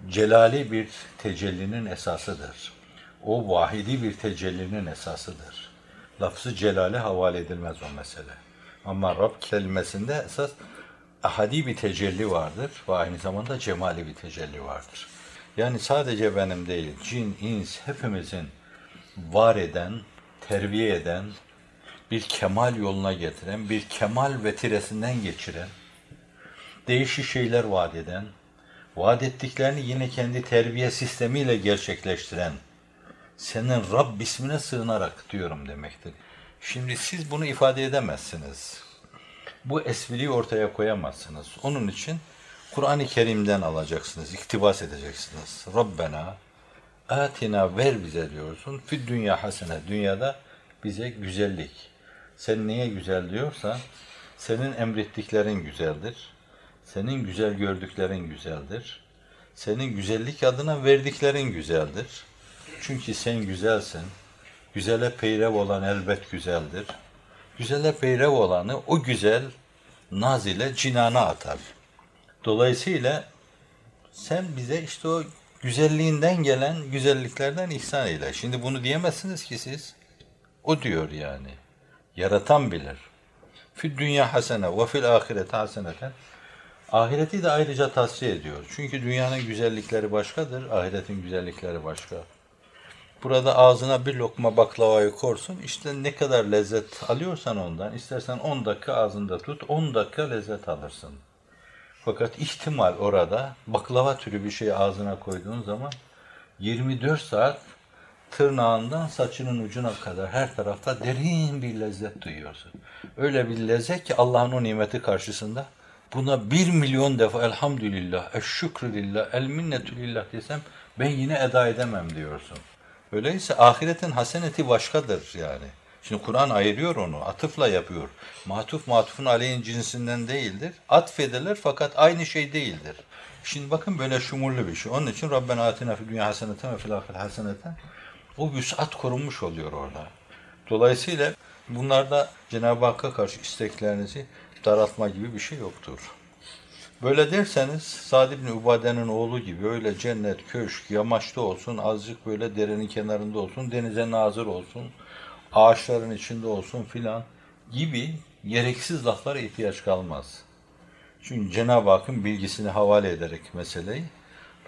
celali bir tecellinin esasıdır. O vahidi bir tecellinin esasıdır. Lafzı celale havale edilmez o mesele. Ama Rab kelimesinde esas ahadi bir tecelli vardır ve aynı zamanda cemali bir tecelli vardır. Yani sadece benim değil, cin, ins hepimizin var eden, terbiye eden, bir kemal yoluna getiren, bir kemal vetiresinden geçiren, değişik şeyler vaat eden, vaat ettiklerini yine kendi terbiye sistemiyle gerçekleştiren, senin Rab ismine sığınarak diyorum demektir. Şimdi siz bunu ifade edemezsiniz. Bu espriyi ortaya koyamazsınız. Onun için Kur'an-ı Kerim'den alacaksınız, iktibas edeceksiniz. Rabbena atina ver bize diyorsun. Fid dünya hasene. Dünyada bize güzellik. Sen neye güzel diyorsan senin emrettiklerin güzeldir. Senin güzel gördüklerin güzeldir. Senin güzellik adına verdiklerin güzeldir. Çünkü sen güzelsin. Güzele peyrev olan elbet güzeldir. Güzele peyrev olanı o güzel naz ile cinana atar. Dolayısıyla sen bize işte o güzelliğinden gelen güzelliklerden ihsan eyle. Şimdi bunu diyemezsiniz ki siz. O diyor yani. Yaratan bilir. Fil dünya hasene ve fil ahirete haseneten. Ahireti de ayrıca tavsiye ediyor. Çünkü dünyanın güzellikleri başkadır, ahiretin güzellikleri başka. Burada ağzına bir lokma baklavayı korsun, işte ne kadar lezzet alıyorsan ondan, istersen 10 dakika ağzında tut, 10 dakika lezzet alırsın. Fakat ihtimal orada baklava türü bir şey ağzına koyduğun zaman 24 saat tırnağından saçının ucuna kadar her tarafta derin bir lezzet duyuyorsun. Öyle bir lezzet ki Allah'ın o nimeti karşısında buna bir milyon defa elhamdülillah, eşşükrü lillah, el minnetü desem ben yine eda edemem diyorsun. Öyleyse ahiretin haseneti başkadır yani. Şimdi Kur'an ayırıyor onu, atıfla yapıyor. Matuf matufun aleyhin cinsinden değildir. Atfedilir fakat aynı şey değildir. Şimdi bakın böyle şumurlu bir şey. Onun için Rabbena atina fid dünya haseneten ve fil ahireti haseneten. O vüsat korunmuş oluyor orada. Dolayısıyla bunlarda Cenab-ı Hakk'a karşı isteklerinizi daraltma gibi bir şey yoktur. Böyle derseniz Sa'd ibn Ubade'nin oğlu gibi öyle cennet, köşk, yamaçta olsun, azıcık böyle derenin kenarında olsun, denize nazır olsun, ağaçların içinde olsun filan gibi gereksiz laflara ihtiyaç kalmaz. Çünkü Cenab-ı Hakk'ın bilgisini havale ederek meseleyi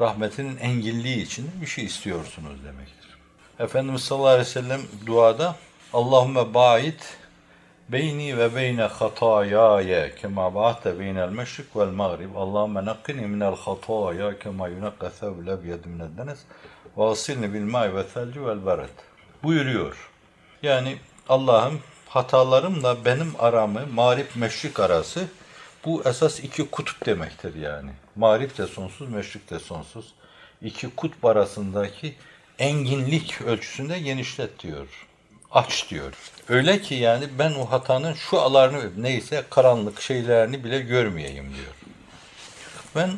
rahmetinin enginliği için bir şey istiyorsunuz demektir. Efendimiz sallallahu aleyhi ve sellem duada Allahümme ba'id beyni ve beyne hatayaya kema ba'atte beynel meşrik vel mağrib Allahümme nakkini minel hataya kema yunakka thevbül ebyed minel denes ve asilni bil ma'i ve thelci vel beret buyuruyor. Yani Allah'ım hatalarımla benim aramı mağrip meşrik arası bu esas iki kutup demektir yani. Mağrip de sonsuz, meşrik de sonsuz. İki kutp arasındaki enginlik ölçüsünde genişlet diyor. Aç diyor. Öyle ki yani ben o hatanın şu alarını neyse karanlık şeylerini bile görmeyeyim diyor. Ben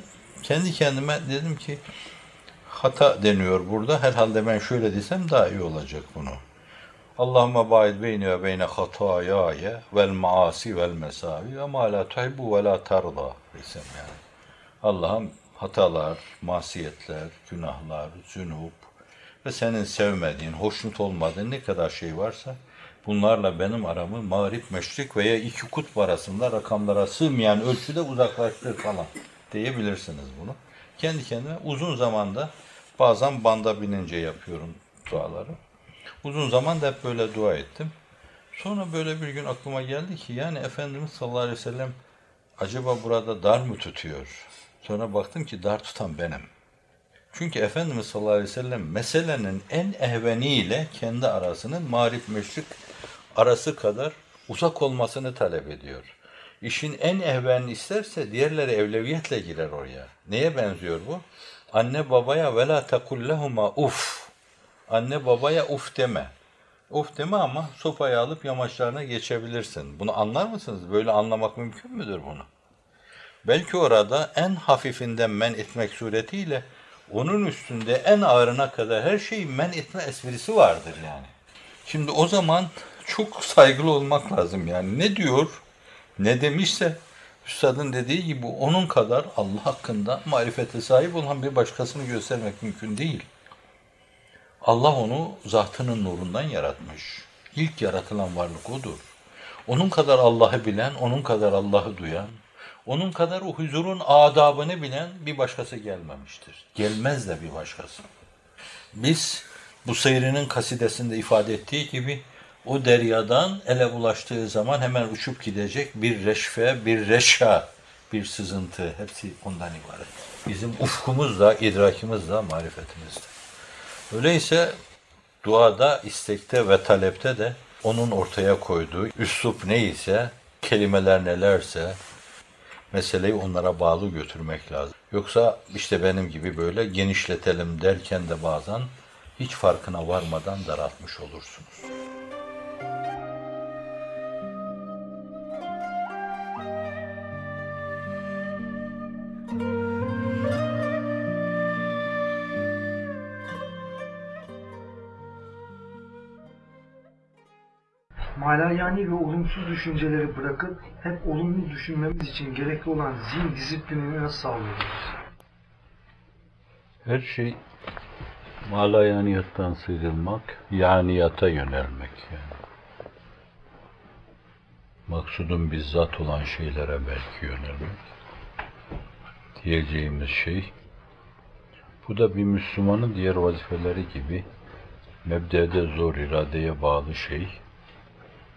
kendi kendime dedim ki hata deniyor burada. Herhalde ben şöyle desem daha iyi olacak bunu. Allahümme ba'id beyni ve beyne hatayaya vel maasi vel mesavi ve ma la tuhibbu ve la tarda desem yani. Allah'ım hatalar, masiyetler, günahlar, zünub ve senin sevmediğin, hoşnut olmadığın ne kadar şey varsa bunlarla benim aramı mağrip, meşrik veya iki kutp arasında rakamlara sığmayan ölçüde uzaklaştır falan diyebilirsiniz bunu. Kendi kendime uzun zamanda bazen banda binince yapıyorum duaları. Uzun zaman da hep böyle dua ettim. Sonra böyle bir gün aklıma geldi ki yani Efendimiz sallallahu aleyhi ve sellem acaba burada dar mı tutuyor? Sonra baktım ki dar tutan benim. Çünkü Efendimiz sallallahu aleyhi ve sellem meselenin en ehveniyle kendi arasının marif meşrik arası kadar uzak olmasını talep ediyor. İşin en ehvenini isterse diğerleri evleviyetle girer oraya. Neye benziyor bu? Anne babaya vela takullahuma uf. Anne babaya uf deme. Uf deme ama sopayı alıp yamaçlarına geçebilirsin. Bunu anlar mısınız? Böyle anlamak mümkün müdür bunu? Belki orada en hafifinden men etmek suretiyle onun üstünde en ağırına kadar her şeyi men etme esprisi vardır yani. Şimdi o zaman çok saygılı olmak lazım yani. Ne diyor, ne demişse Üstadın dediği gibi onun kadar Allah hakkında marifete sahip olan bir başkasını göstermek mümkün değil. Allah onu zatının nurundan yaratmış. İlk yaratılan varlık odur. Onun kadar Allah'ı bilen, onun kadar Allah'ı duyan, onun kadar o huzurun adabını bilen bir başkası gelmemiştir. Gelmez de bir başkası. Biz bu seyrinin kasidesinde ifade ettiği gibi o deryadan ele ulaştığı zaman hemen uçup gidecek bir reşfe, bir reşa, bir sızıntı hepsi ondan ibaret. Bizim ufkumuz da, idrakimiz da, marifetimiz de. Öyleyse duada, istekte ve talepte de onun ortaya koyduğu üslup neyse, kelimeler nelerse meseleyi onlara bağlı götürmek lazım. Yoksa işte benim gibi böyle genişletelim derken de bazen hiç farkına varmadan daraltmış olursunuz. Malayani ve olumsuz düşünceleri bırakıp hep olumlu düşünmemiz için gerekli olan zihin disiplinini nasıl sağlıyoruz? Her şey malayaniyattan sıyrılmak, yaniyata yönelmek yani. Maksudun bizzat olan şeylere belki yönelmek. Diyeceğimiz şey, bu da bir Müslümanın diğer vazifeleri gibi mebdede zor iradeye bağlı şey,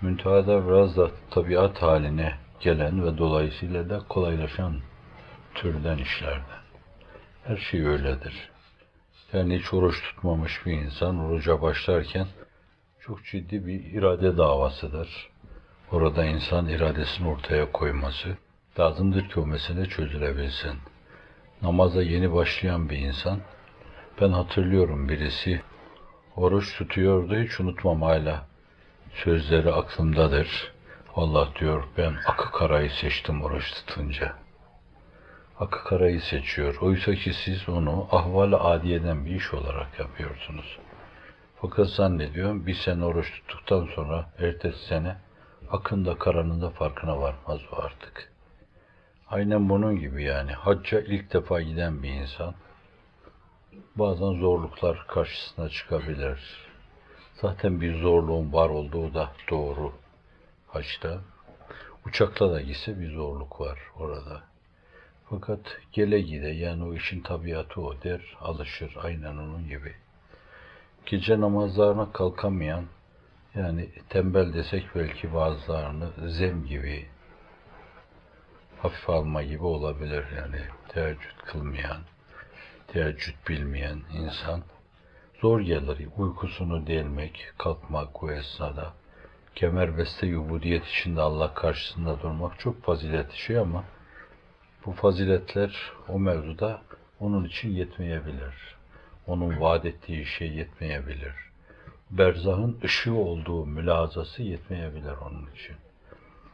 müntehada biraz da tabiat haline gelen ve dolayısıyla da kolaylaşan türden işlerden. Her şey öyledir. Yani hiç oruç tutmamış bir insan oruca başlarken çok ciddi bir irade davasıdır. Orada insan iradesini ortaya koyması lazımdır ki o mesele çözülebilsin. Namaza yeni başlayan bir insan, ben hatırlıyorum birisi oruç tutuyordu hiç unutmam hala. Sözleri aklımdadır. Allah diyor ben akı karayı seçtim oruç tutunca. Akı karayı seçiyor. Oysa ki siz onu ahval-i adiyeden bir iş olarak yapıyorsunuz. Fakat zannediyorum bir sene oruç tuttuktan sonra ertesi sene akında karanın da farkına varmaz o artık. Aynen bunun gibi yani. Hacca ilk defa giden bir insan bazen zorluklar karşısına çıkabilir. Zaten bir zorluğun var olduğu da doğru haçta. Uçakla da gitse bir zorluk var orada. Fakat gele gide yani o işin tabiatı o der, alışır aynen onun gibi. Gece namazlarına kalkamayan, yani tembel desek belki bazılarını zem gibi, hafif alma gibi olabilir yani teheccüd kılmayan, teheccüd bilmeyen insan zor gelir uykusunu delmek, kalkmak bu esnada. Kemerbeste yubudiyet içinde Allah karşısında durmak çok faziletli şey ama bu faziletler o mevzuda onun için yetmeyebilir. Onun vaat ettiği şey yetmeyebilir. Berzahın ışığı olduğu mülazası yetmeyebilir onun için.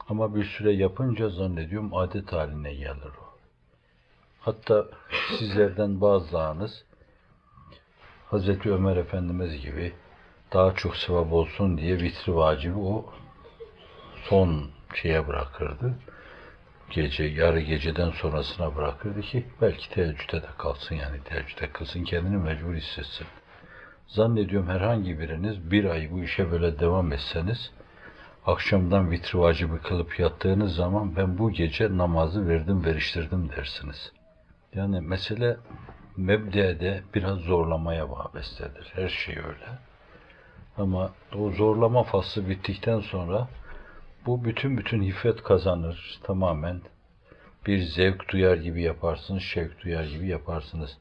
Ama bir süre yapınca zannediyorum adet haline gelir o. Hatta sizlerden bazılarınız Hazreti Ömer Efendimiz gibi daha çok sevap olsun diye vitri vacibi o son şeye bırakırdı. Gece, yarı geceden sonrasına bırakırdı ki belki teheccüde de kalsın yani teheccüde kılsın kendini mecbur hissetsin. Zannediyorum herhangi biriniz bir ay bu işe böyle devam etseniz akşamdan vitri vacibi kılıp yattığınız zaman ben bu gece namazı verdim veriştirdim dersiniz. Yani mesele mebdede biraz zorlamaya vabestedir. Her şey öyle. Ama o zorlama faslı bittikten sonra bu bütün bütün hifret kazanır. Tamamen bir zevk duyar gibi yaparsınız, şevk duyar gibi yaparsınız.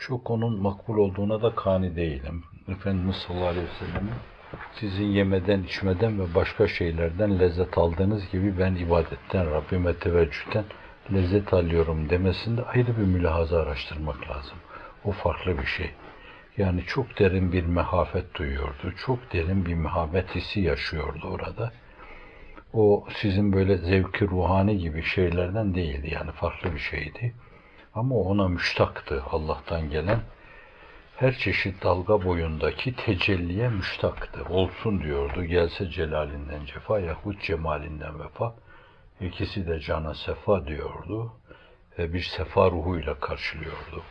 Çok onun makbul olduğuna da kani değilim. Efendimiz sallallahu aleyhi ve sellem'in sizin yemeden, içmeden ve başka şeylerden lezzet aldığınız gibi ben ibadetten, Rabbime teveccühten lezzet alıyorum demesinde ayrı bir mülahaza araştırmak lazım. O farklı bir şey. Yani çok derin bir mehafet duyuyordu. Çok derin bir mehabet hissi yaşıyordu orada. O sizin böyle zevki ruhani gibi şeylerden değildi. Yani farklı bir şeydi. Ama ona müştaktı Allah'tan gelen. Her çeşit dalga boyundaki tecelliye müştaktı. Olsun diyordu. Gelse celalinden cefa yahut cemalinden vefa. İkisi de cana sefa diyordu ve bir sefa ruhuyla karşılıyordu.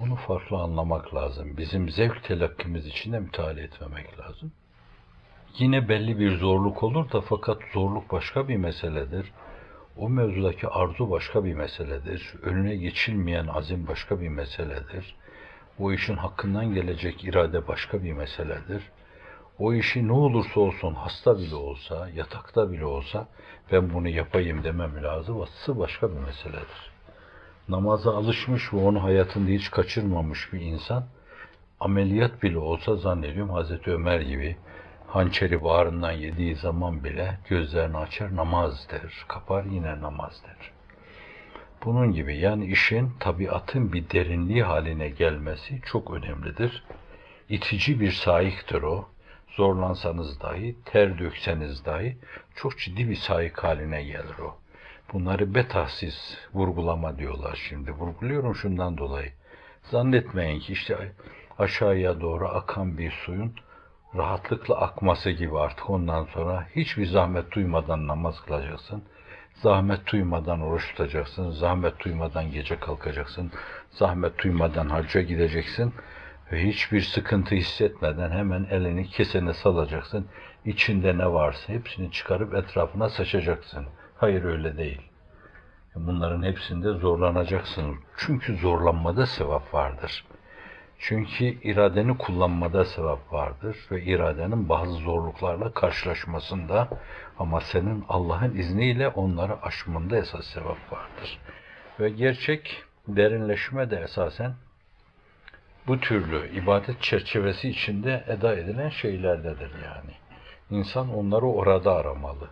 Onu farklı anlamak lazım. Bizim zevk telakkimiz içinde müteala etmemek lazım. Yine belli bir zorluk olur da fakat zorluk başka bir meseledir. O mevzudaki arzu başka bir meseledir. Önüne geçilmeyen azim başka bir meseledir. O işin hakkından gelecek irade başka bir meseledir. O işi ne olursa olsun hasta bile olsa, yatakta bile olsa ben bunu yapayım demem lazım. Vasısı başka bir meseledir. Namaza alışmış ve onu hayatında hiç kaçırmamış bir insan ameliyat bile olsa zannediyorum Hazreti Ömer gibi hançeri bağrından yediği zaman bile gözlerini açar namaz der. Kapar yine namaz der. Bunun gibi yani işin tabiatın bir derinliği haline gelmesi çok önemlidir. İtici bir sahiktir o. Zorlansanız dahi, ter dökseniz dahi çok ciddi bir sahik haline gelir o. Bunları betahsiz vurgulama diyorlar şimdi. Vurguluyorum şundan dolayı. Zannetmeyin ki işte aşağıya doğru akan bir suyun rahatlıkla akması gibi artık ondan sonra hiçbir zahmet duymadan namaz kılacaksın. Zahmet duymadan oruç tutacaksın. Zahmet duymadan gece kalkacaksın. Zahmet duymadan hacca gideceksin. Ve hiçbir sıkıntı hissetmeden hemen elini kesene salacaksın. İçinde ne varsa hepsini çıkarıp etrafına saçacaksın. Hayır öyle değil. Bunların hepsinde zorlanacaksın. Çünkü zorlanmada sevap vardır. Çünkü iradeni kullanmada sevap vardır ve iradenin bazı zorluklarla karşılaşmasında ama senin Allah'ın izniyle onları aşmanda esas sevap vardır. Ve gerçek derinleşme de esasen bu türlü ibadet çerçevesi içinde eda edilen şeylerdedir yani. İnsan onları orada aramalı.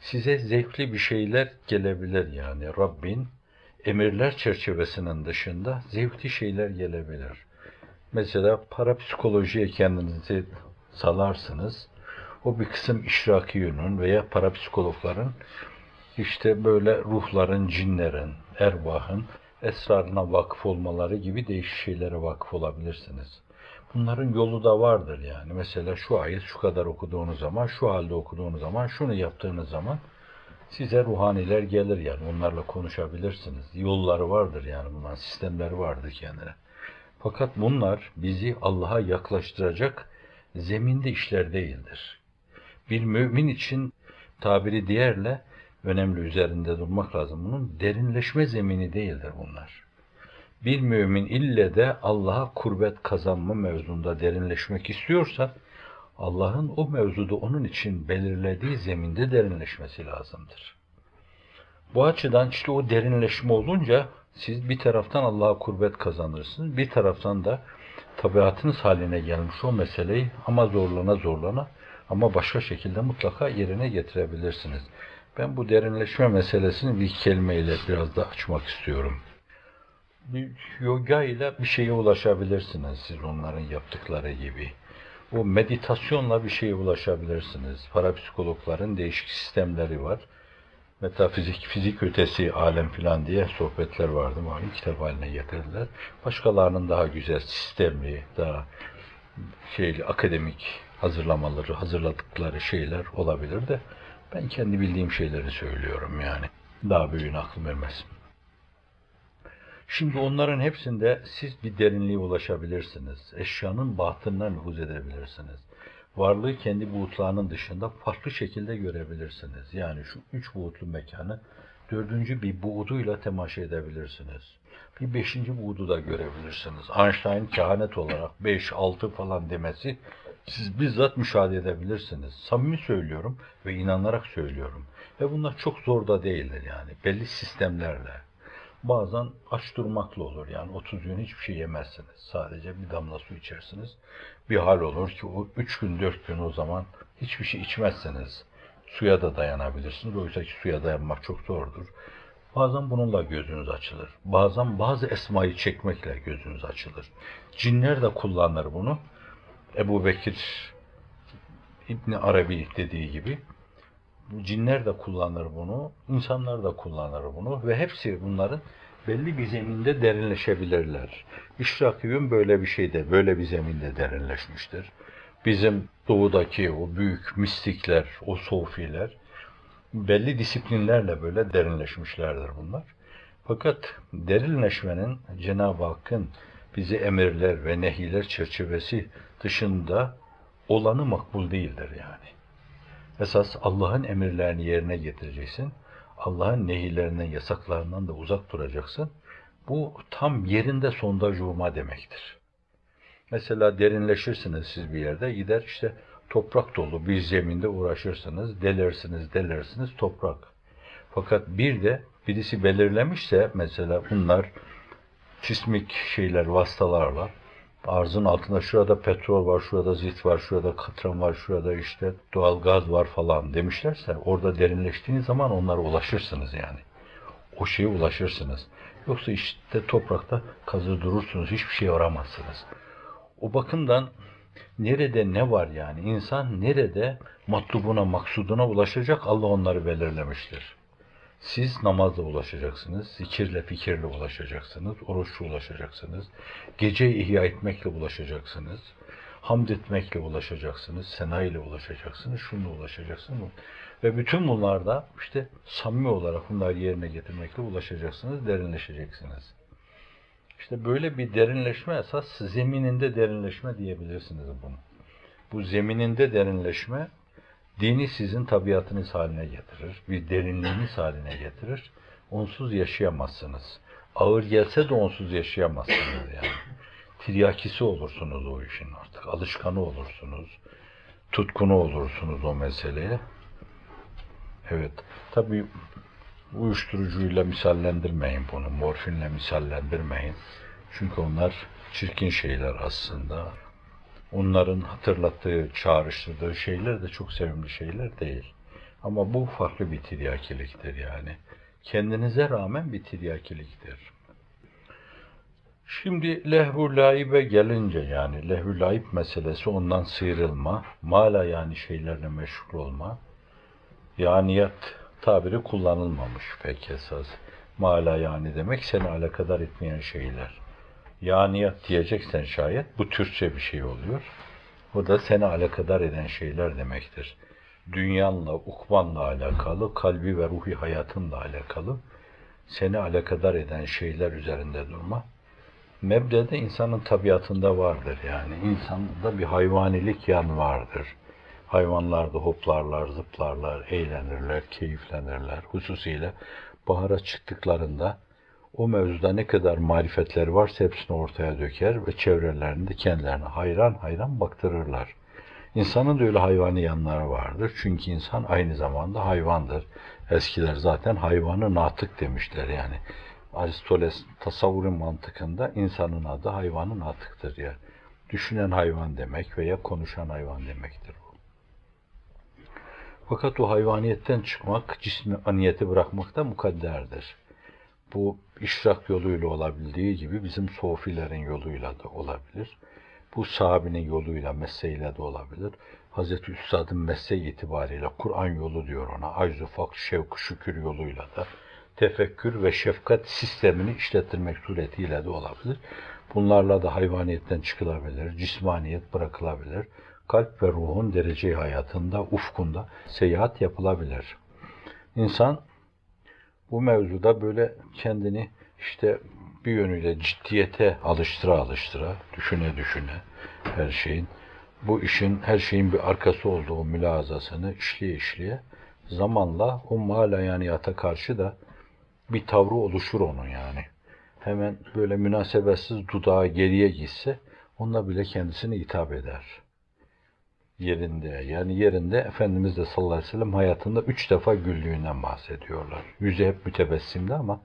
Size zevkli bir şeyler gelebilir yani. Rabbin emirler çerçevesinin dışında zevkli şeyler gelebilir. Mesela parapsikolojiye kendinizi salarsınız. O bir kısım işraki yönün veya parapsikologların işte böyle ruhların, cinlerin, erbahın esrarına vakıf olmaları gibi değişik şeylere vakıf olabilirsiniz. Bunların yolu da vardır yani. Mesela şu ayet şu kadar okuduğunuz zaman, şu halde okuduğunuz zaman, şunu yaptığınız zaman size ruhaniler gelir yani. Onlarla konuşabilirsiniz. Yolları vardır yani bunların sistemleri vardır kendine. Fakat bunlar bizi Allah'a yaklaştıracak zeminde işler değildir. Bir mümin için tabiri diğerle önemli üzerinde durmak lazım. Bunun derinleşme zemini değildir bunlar. Bir mümin ille de Allah'a kurbet kazanma mevzunda derinleşmek istiyorsa Allah'ın o mevzuda onun için belirlediği zeminde derinleşmesi lazımdır. Bu açıdan işte o derinleşme olunca siz bir taraftan Allah'a kurbet kazanırsınız, bir taraftan da tabiatınız haline gelmiş o meseleyi ama zorlana zorlana ama başka şekilde mutlaka yerine getirebilirsiniz. Ben bu derinleşme meselesini bir kelimeyle biraz da açmak istiyorum. Bir yoga ile bir şeye ulaşabilirsiniz siz onların yaptıkları gibi. O meditasyonla bir şeye ulaşabilirsiniz. Parapsikologların değişik sistemleri var. Metafizik, fizik ötesi alem filan diye sohbetler vardı. Malum kitap haline getirdiler. Başkalarının daha güzel, sistemli, daha şeyli, akademik hazırlamaları, hazırladıkları şeyler olabilir de ben kendi bildiğim şeyleri söylüyorum yani. Daha büyüğün aklım ermez. Şimdi onların hepsinde siz bir derinliğe ulaşabilirsiniz. Eşyanın batınına nüfuz edebilirsiniz. Varlığı kendi buğutlarının dışında farklı şekilde görebilirsiniz. Yani şu üç buğutlu mekanı dördüncü bir buğduyla temaşa edebilirsiniz. Bir beşinci buğdu da görebilirsiniz. Einstein kehanet olarak beş, altı falan demesi siz bizzat müşahede edebilirsiniz. Samimi söylüyorum ve inanarak söylüyorum. Ve bunlar çok zor da değildir yani. Belli sistemlerle. Bazen aç durmakla olur yani 30 gün hiçbir şey yemezsiniz. Sadece bir damla su içersiniz. Bir hal olur ki o 3 gün 4 gün o zaman hiçbir şey içmezseniz suya da dayanabilirsiniz. Oysa ki suya dayanmak çok zordur. Bazen bununla gözünüz açılır. Bazen bazı esmayı çekmekle gözünüz açılır. Cinler de kullanır bunu. Ebu Bekir İbni Arabi dediği gibi cinler de kullanır bunu, insanlar da kullanır bunu ve hepsi bunların belli bir zeminde derinleşebilirler. İşrak yön böyle bir şeyde, böyle bir zeminde derinleşmiştir. Bizim doğudaki o büyük mistikler, o sofiler belli disiplinlerle böyle derinleşmişlerdir bunlar. Fakat derinleşmenin Cenab-ı Hakk'ın bizi emirler ve nehiler çerçevesi dışında olanı makbul değildir yani. Esas Allah'ın emirlerini yerine getireceksin. Allah'ın nehirlerinden, yasaklarından da uzak duracaksın. Bu tam yerinde sondaj olma demektir. Mesela derinleşirsiniz siz bir yerde, gider işte toprak dolu bir zeminde uğraşırsınız, delersiniz, delersiniz toprak. Fakat bir de birisi belirlemişse mesela bunlar sismik şeyler, vasıtalarla arzın altında şurada petrol var, şurada zit var, şurada katran var, şurada işte doğal gaz var falan demişlerse orada derinleştiğiniz zaman onlara ulaşırsınız yani. O şeye ulaşırsınız. Yoksa işte toprakta kazır durursunuz, hiçbir şey aramazsınız. O bakımdan nerede ne var yani? İnsan nerede matlubuna, maksuduna ulaşacak Allah onları belirlemiştir. Siz namazla ulaşacaksınız, zikirle, fikirle ulaşacaksınız, oruçla ulaşacaksınız, gece ihya etmekle ulaşacaksınız, hamd etmekle ulaşacaksınız, sena ile ulaşacaksınız, şununla ulaşacaksınız. Ve bütün bunlarda işte samimi olarak bunları yerine getirmekle ulaşacaksınız, derinleşeceksiniz. İşte böyle bir derinleşme esas zemininde derinleşme diyebilirsiniz bunu. Bu zemininde derinleşme dini sizin tabiatınız haline getirir, bir derinliğiniz haline getirir. Onsuz yaşayamazsınız. Ağır gelse de onsuz yaşayamazsınız yani. Tiryakisi olursunuz o işin artık. Alışkanı olursunuz. Tutkunu olursunuz o meseleye. Evet. Tabii uyuşturucuyla misallendirmeyin bunu. Morfinle misallendirmeyin. Çünkü onlar çirkin şeyler aslında onların hatırlattığı, çağrıştırdığı şeyler de çok sevimli şeyler değil. Ama bu farklı bir tiryakiliktir yani. Kendinize rağmen bir tiryakiliktir. Şimdi lehvu laibe gelince yani lehvu laib meselesi ondan sıyrılma, mala yani şeylerle meşgul olma, yaniyat tabiri kullanılmamış pek esas. Mala yani demek seni alakadar etmeyen şeyler. Yaniyat diyeceksen şayet bu Türkçe bir şey oluyor. O da seni alakadar eden şeyler demektir. Dünyanla, ukbanla alakalı, kalbi ve ruhi hayatınla alakalı seni alakadar eden şeyler üzerinde durma. Mebdede insanın tabiatında vardır yani. İnsanda bir hayvanilik yan vardır. Hayvanlar da hoplarlar, zıplarlar, eğlenirler, keyiflenirler. Hususiyle bahara çıktıklarında o mevzuda ne kadar marifetleri varsa hepsini ortaya döker ve çevrelerinde kendilerine hayran hayran baktırırlar. İnsanın da öyle hayvani yanları vardır. Çünkü insan aynı zamanda hayvandır. Eskiler zaten hayvanı natık demişler yani. Aristoteles tasavvurun mantıkında insanın adı hayvanın atıktır yani. Düşünen hayvan demek veya konuşan hayvan demektir bu. Fakat o hayvaniyetten çıkmak, cismi aniyeti bırakmakta mukadderdir. Bu işrak yoluyla olabildiği gibi bizim sofilerin yoluyla da olabilir. Bu sahabinin yoluyla, mesleğiyle de olabilir. Hazreti Üstad'ın mesleği itibariyle Kur'an yolu diyor ona. Acz-ı fak, şevk, şükür yoluyla da tefekkür ve şefkat sistemini işlettirmek suretiyle de olabilir. Bunlarla da hayvaniyetten çıkılabilir, cismaniyet bırakılabilir. Kalp ve ruhun derece hayatında, ufkunda seyahat yapılabilir. İnsan bu mevzuda böyle kendini işte bir yönüyle ciddiyete alıştıra alıştıra, düşüne düşüne her şeyin, bu işin her şeyin bir arkası olduğu mülazasını işleye işleye zamanla o malayaniyata karşı da bir tavrı oluşur onun yani. Hemen böyle münasebetsiz dudağı geriye gitse onunla bile kendisini hitap eder. Yerinde yani yerinde Efendimiz de sallallahu aleyhi ve sellem hayatında üç defa güldüğünden bahsediyorlar. Yüzü hep mütebessimdi ama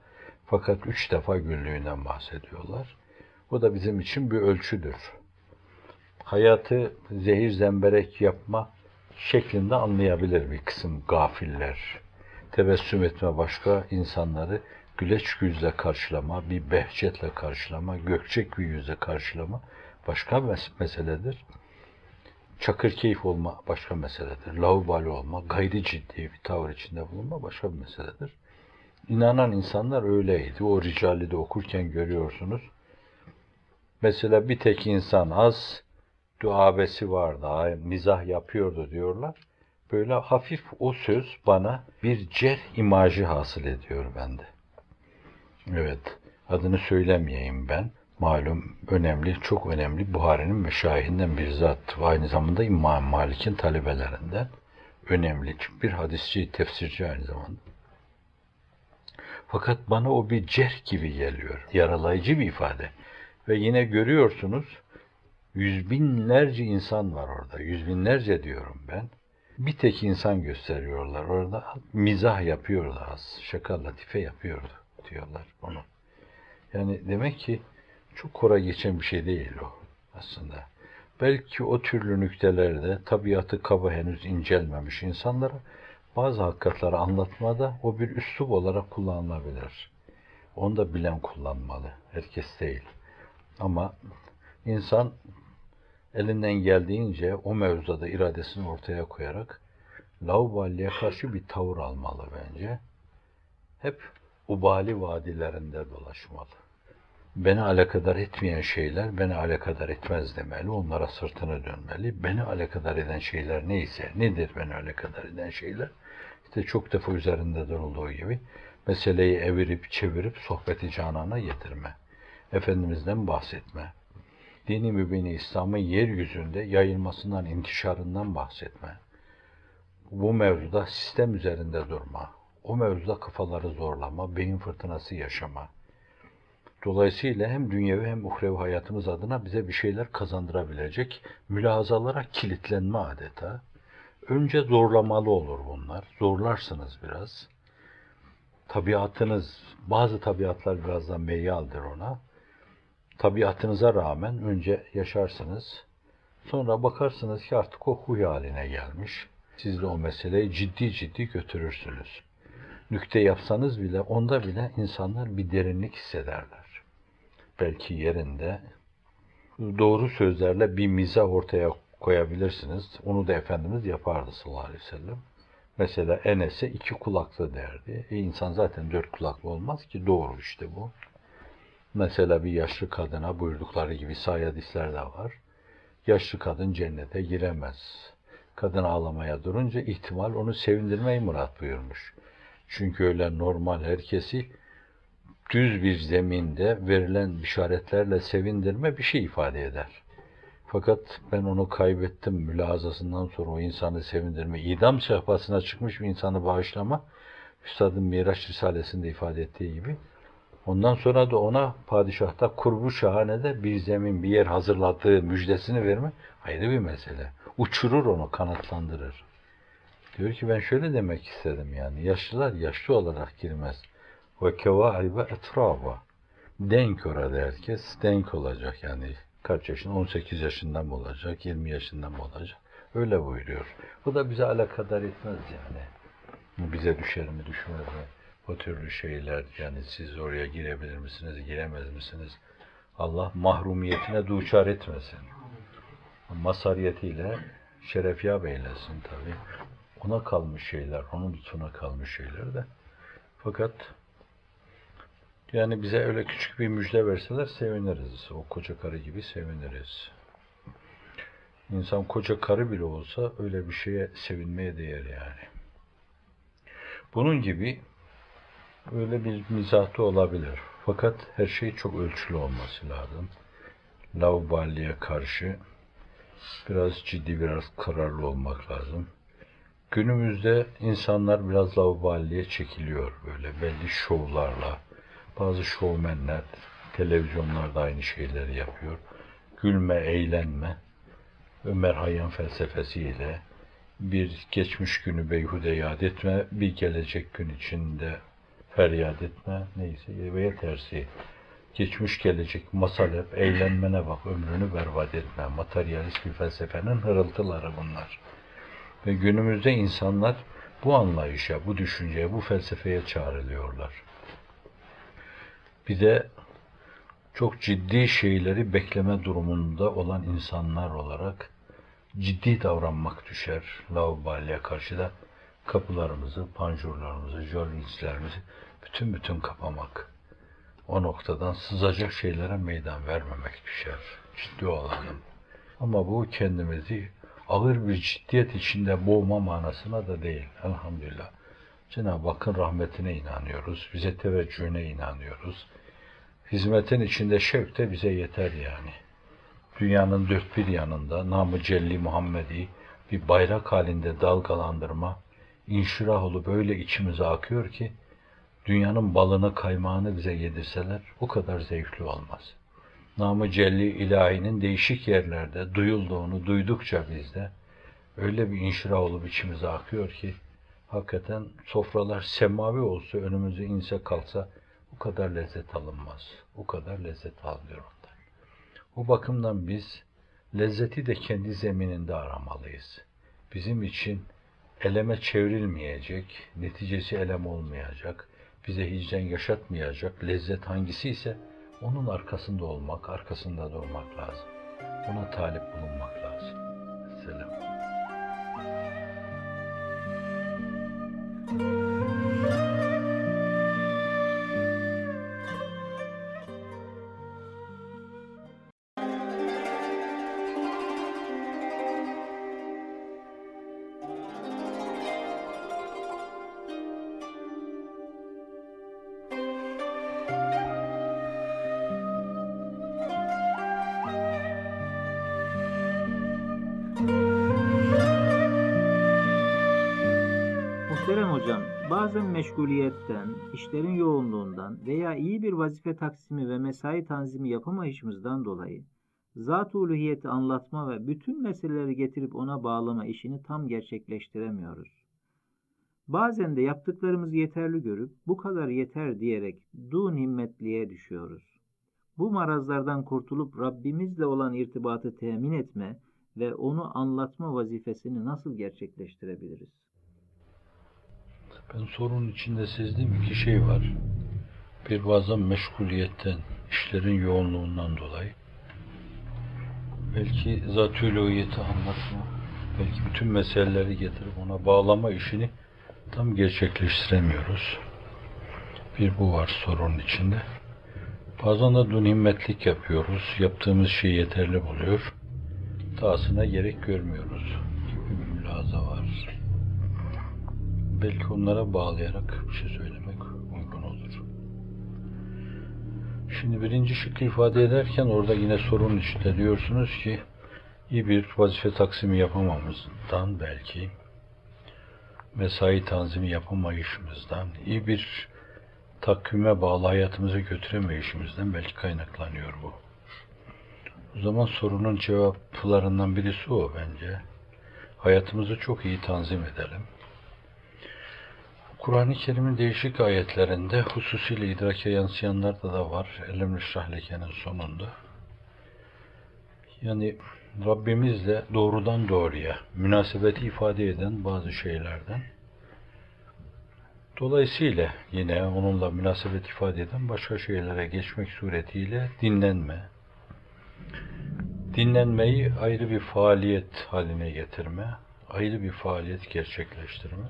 fakat üç defa güldüğünden bahsediyorlar. Bu da bizim için bir ölçüdür. Hayatı zehir zemberek yapma şeklinde anlayabilir bir kısım gafiller. Tebessüm etme başka, insanları güleç yüzle karşılama, bir behçetle karşılama, gökçek bir yüzle karşılama başka mes- meseledir. Çakır keyif olma başka meseledir. Laubali olma, gayri ciddi bir tavır içinde bulunma başka bir meseledir. İnanan insanlar öyleydi. O ricali de okurken görüyorsunuz. Mesela bir tek insan az, duabesi vardı, mizah yapıyordu diyorlar. Böyle hafif o söz bana bir cer imajı hasıl ediyor bende. Evet, adını söylemeyeyim ben. Malum önemli, çok önemli Buhari'nin meşayihinden bir zat. Aynı zamanda İmam Malik'in talebelerinden önemli bir hadisçi, tefsirci aynı zamanda. Fakat bana o bir cerh gibi geliyor. Yaralayıcı bir ifade. Ve yine görüyorsunuz yüz binlerce insan var orada. Yüz binlerce diyorum ben. Bir tek insan gösteriyorlar orada. Mizah yapıyordu az. Şaka latife yapıyordu diyorlar onu. Yani demek ki çok kora geçen bir şey değil o aslında. Belki o türlü nüktelerde tabiatı kaba henüz incelmemiş insanlara bazı hakikatleri anlatmada o bir üslup olarak kullanılabilir. Onu da bilen kullanmalı. Herkes değil. Ama insan elinden geldiğince o mevzuda iradesini ortaya koyarak laubaliye karşı bir tavır almalı bence. Hep ubali vadilerinde dolaşmalı. Beni alakadar etmeyen şeyler beni alakadar etmez demeli, onlara sırtını dönmeli. Beni alakadar eden şeyler neyse, nedir beni alakadar eden şeyler? İşte çok defa üzerinde durulduğu gibi meseleyi evirip çevirip sohbeti canana getirme. Efendimiz'den bahsetme. Dini mübini İslam'ın yeryüzünde yayılmasından, intişarından bahsetme. Bu mevzuda sistem üzerinde durma. O mevzuda kafaları zorlama, beyin fırtınası yaşama. Dolayısıyla hem dünyevi hem uhrevi hayatımız adına bize bir şeyler kazandırabilecek mülahazalara kilitlenme adeta. Önce zorlamalı olur bunlar. Zorlarsınız biraz. Tabiatınız, bazı tabiatlar biraz da meyyaldir ona. Tabiatınıza rağmen önce yaşarsınız. Sonra bakarsınız ki artık o huy haline gelmiş. Siz de o meseleyi ciddi ciddi götürürsünüz. Nükte yapsanız bile onda bile insanlar bir derinlik hissederler. Belki yerinde doğru sözlerle bir mizah ortaya koyabilirsiniz. Onu da Efendimiz yapardı sallallahu aleyhi ve sellem. Mesela Enes'e iki kulaklı derdi. E insan zaten dört kulaklı olmaz ki. Doğru işte bu. Mesela bir yaşlı kadına buyurdukları gibi sahih hadisler de var. Yaşlı kadın cennete giremez. Kadın ağlamaya durunca ihtimal onu sevindirmeyi murat buyurmuş. Çünkü öyle normal herkesi düz bir zeminde verilen işaretlerle sevindirme bir şey ifade eder. Fakat ben onu kaybettim mülazasından sonra o insanı sevindirme, idam sehpasına çıkmış bir insanı bağışlama, Üstadın Miraç Risalesi'nde ifade ettiği gibi, ondan sonra da ona padişahta kurbu şahanede bir zemin, bir yer hazırladığı müjdesini verme ayrı bir mesele. Uçurur onu, kanatlandırır. Diyor ki ben şöyle demek istedim yani, yaşlılar yaşlı olarak girmez. Ve kevaibe etrava. Denk orada herkes, denk olacak yani kaç yaşında? 18 yaşından mı olacak? 20 yaşından mı olacak? Öyle buyuruyor. Bu da bize alakadar etmez yani. Bize düşer mi düşmez mi? O türlü şeyler yani siz oraya girebilir misiniz, giremez misiniz? Allah mahrumiyetine duçar etmesin. Masariyetiyle şerefyab eylesin tabi. Ona kalmış şeyler, onun lütfuna kalmış şeyler de. Fakat yani bize öyle küçük bir müjde verseler seviniriz. O koca karı gibi seviniriz. İnsan koca karı bile olsa öyle bir şeye sevinmeye değer yani. Bunun gibi öyle bir mizahı olabilir. Fakat her şey çok ölçülü olması lazım. Laubaliye karşı biraz ciddi, biraz kararlı olmak lazım. Günümüzde insanlar biraz laubaliye çekiliyor böyle belli şovlarla. Bazı şovmenler televizyonlarda aynı şeyleri yapıyor. Gülme, eğlenme. Ömer Hayyam felsefesiyle bir geçmiş günü beyhude yad etme, bir gelecek gün içinde feryat etme, neyse veya tersi. Geçmiş gelecek masal hep, eğlenmene bak, ömrünü berbat etme. Materyalist bir felsefenin hırıltıları bunlar. Ve günümüzde insanlar bu anlayışa, bu düşünceye, bu felsefeye çağrılıyorlar. Bir de çok ciddi şeyleri bekleme durumunda olan insanlar olarak ciddi davranmak düşer. Laubaliye karşı da kapılarımızı, panjurlarımızı, jolizlerimizi bütün bütün kapamak. O noktadan sızacak şeylere meydan vermemek düşer. Ciddi olalım. Ama bu kendimizi ağır bir ciddiyet içinde boğma manasına da değil. Elhamdülillah. Cenab-ı Hakk'ın rahmetine inanıyoruz. Bize teveccühüne inanıyoruz. Hizmetin içinde şevk de bize yeter yani. Dünyanın dört bir yanında namı celli Muhammedi bir bayrak halinde dalgalandırma, inşirah olup böyle içimize akıyor ki dünyanın balını kaymağını bize yedirseler o kadar zevkli olmaz. Namı celli ilahinin değişik yerlerde duyulduğunu duydukça bizde öyle bir inşirah olup içimize akıyor ki hakikaten sofralar semavi olsa önümüze inse kalsa o kadar lezzet alınmaz. O kadar lezzet almıyor ondan. O bakımdan biz lezzeti de kendi zemininde aramalıyız. Bizim için eleme çevrilmeyecek, neticesi elem olmayacak, bize hicren yaşatmayacak lezzet hangisi ise onun arkasında olmak, arkasında durmak lazım. Ona talip bulunmak lazım. Muhterem bazen meşguliyetten, işlerin yoğunluğundan veya iyi bir vazife taksimi ve mesai tanzimi yapamayışımızdan dolayı zat-ı uluhiyeti anlatma ve bütün meseleleri getirip ona bağlama işini tam gerçekleştiremiyoruz. Bazen de yaptıklarımızı yeterli görüp bu kadar yeter diyerek du himmetliğe düşüyoruz. Bu marazlardan kurtulup Rabbimizle olan irtibatı temin etme ve onu anlatma vazifesini nasıl gerçekleştirebiliriz? Ben sorunun içinde sezdiğim iki şey var. Bir bazen meşguliyetten, işlerin yoğunluğundan dolayı. Belki zatü uluhiyeti anlatma, belki bütün meseleleri getirip ona bağlama işini tam gerçekleştiremiyoruz. Bir bu var sorunun içinde. Bazen de dün himmetlik yapıyoruz. Yaptığımız şey yeterli buluyor. Dahasına gerek görmüyoruz gibi bir mülaza var. Belki onlara bağlayarak bir şey söylemek uygun olur. Şimdi birinci şıkkı ifade ederken orada yine sorun içinde diyorsunuz ki iyi bir vazife taksimi yapamamızdan belki mesai tanzimi yapamayışımızdan, iyi bir takvime bağlı hayatımızı götüremeyişimizden belki kaynaklanıyor bu. O zaman sorunun cevaplarından birisi o bence. Hayatımızı çok iyi tanzim edelim. Kur'an-ı Kerim'in değişik ayetlerinde hususiyle idrake yansıyanlarda da var. Elim Şahleke'nin sonunda. Yani Rabbimizle doğrudan doğruya münasebeti ifade eden bazı şeylerden Dolayısıyla yine onunla münasebet ifade eden başka şeylere geçmek suretiyle dinlenme, dinlenmeyi ayrı bir faaliyet haline getirme, ayrı bir faaliyet gerçekleştirme.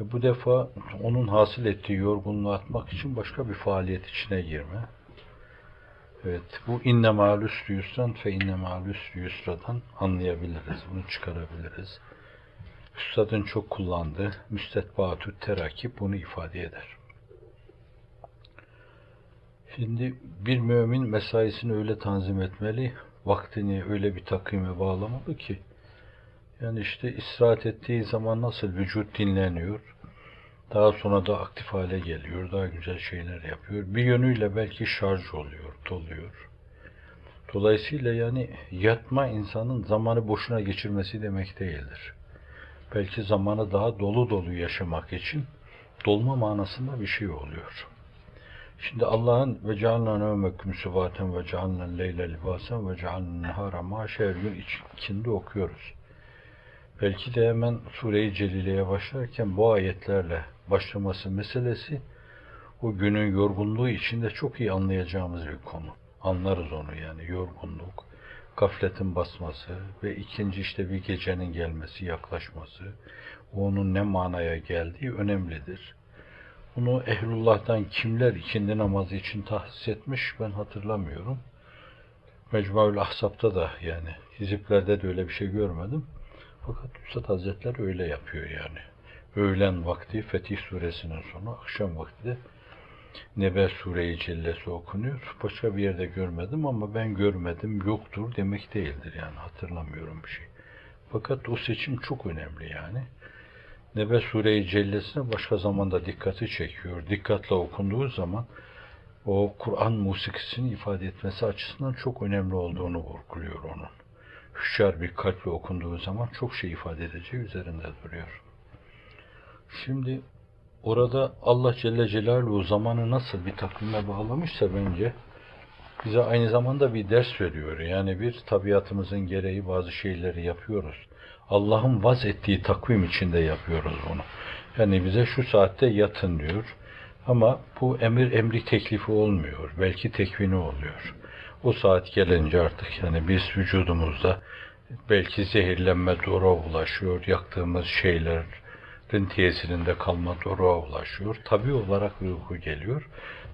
Ve bu defa onun hasıl ettiği yorgunluğu atmak için başka bir faaliyet içine girme. Evet, bu inne ma'al üsrü yusran fe inne ma'al üsrü yusradan anlayabiliriz, bunu çıkarabiliriz. Üstadın çok kullandığı müstetbaatü terakip bunu ifade eder. Şimdi bir mümin mesaisini öyle tanzim etmeli, vaktini öyle bir takvime bağlamalı ki, yani işte istirahat ettiği zaman nasıl vücut dinleniyor, daha sonra da aktif hale geliyor, daha güzel şeyler yapıyor. Bir yönüyle belki şarj oluyor, doluyor. Dolayısıyla yani yatma insanın zamanı boşuna geçirmesi demek değildir. Belki zamanı daha dolu dolu yaşamak için dolma manasında bir şey oluyor. Şimdi Allah'ın ve cealna nevmekum subaten ve cealna leyle libasen ve cealna nehara maşer gün içinde okuyoruz. Belki de hemen Sure-i Celile'ye başlarken bu ayetlerle başlaması meselesi o günün yorgunluğu içinde çok iyi anlayacağımız bir konu. Anlarız onu yani yorgunluk, gafletin basması ve ikinci işte bir gecenin gelmesi, yaklaşması, onun ne manaya geldiği önemlidir. Bunu ehlullah'tan kimler ikindi namazı için tahsis etmiş ben hatırlamıyorum. Mecmuaül Ahzab'da da yani hiziplerde de öyle bir şey görmedim. Fakat Üstad Hazretleri öyle yapıyor yani. Öğlen vakti Fetih Suresinin sonu, akşam vakti de Nebe Sure-i Cellesi okunuyor. Başka bir yerde görmedim ama ben görmedim yoktur demek değildir yani hatırlamıyorum bir şey. Fakat o seçim çok önemli yani. Nebe Sure-i Cellesi'ne başka zamanda dikkati çekiyor. Dikkatle okunduğu zaman o Kur'an musikisini ifade etmesi açısından çok önemli olduğunu vurguluyor onun. Hüşyar bir kalple okunduğu zaman çok şey ifade edeceği üzerinde duruyor. Şimdi orada Allah Celle Celaluhu zamanı nasıl bir takvime bağlamışsa bence bize aynı zamanda bir ders veriyor. Yani bir tabiatımızın gereği bazı şeyleri yapıyoruz. Allah'ın vaz ettiği takvim içinde yapıyoruz bunu. Yani bize şu saatte yatın diyor. Ama bu emir emri teklifi olmuyor. Belki tekvini oluyor. O saat gelince artık yani biz vücudumuzda belki zehirlenme doğru ulaşıyor. Yaktığımız şeylerin tesirinde kalma doğru ulaşıyor. Tabi olarak uyku geliyor.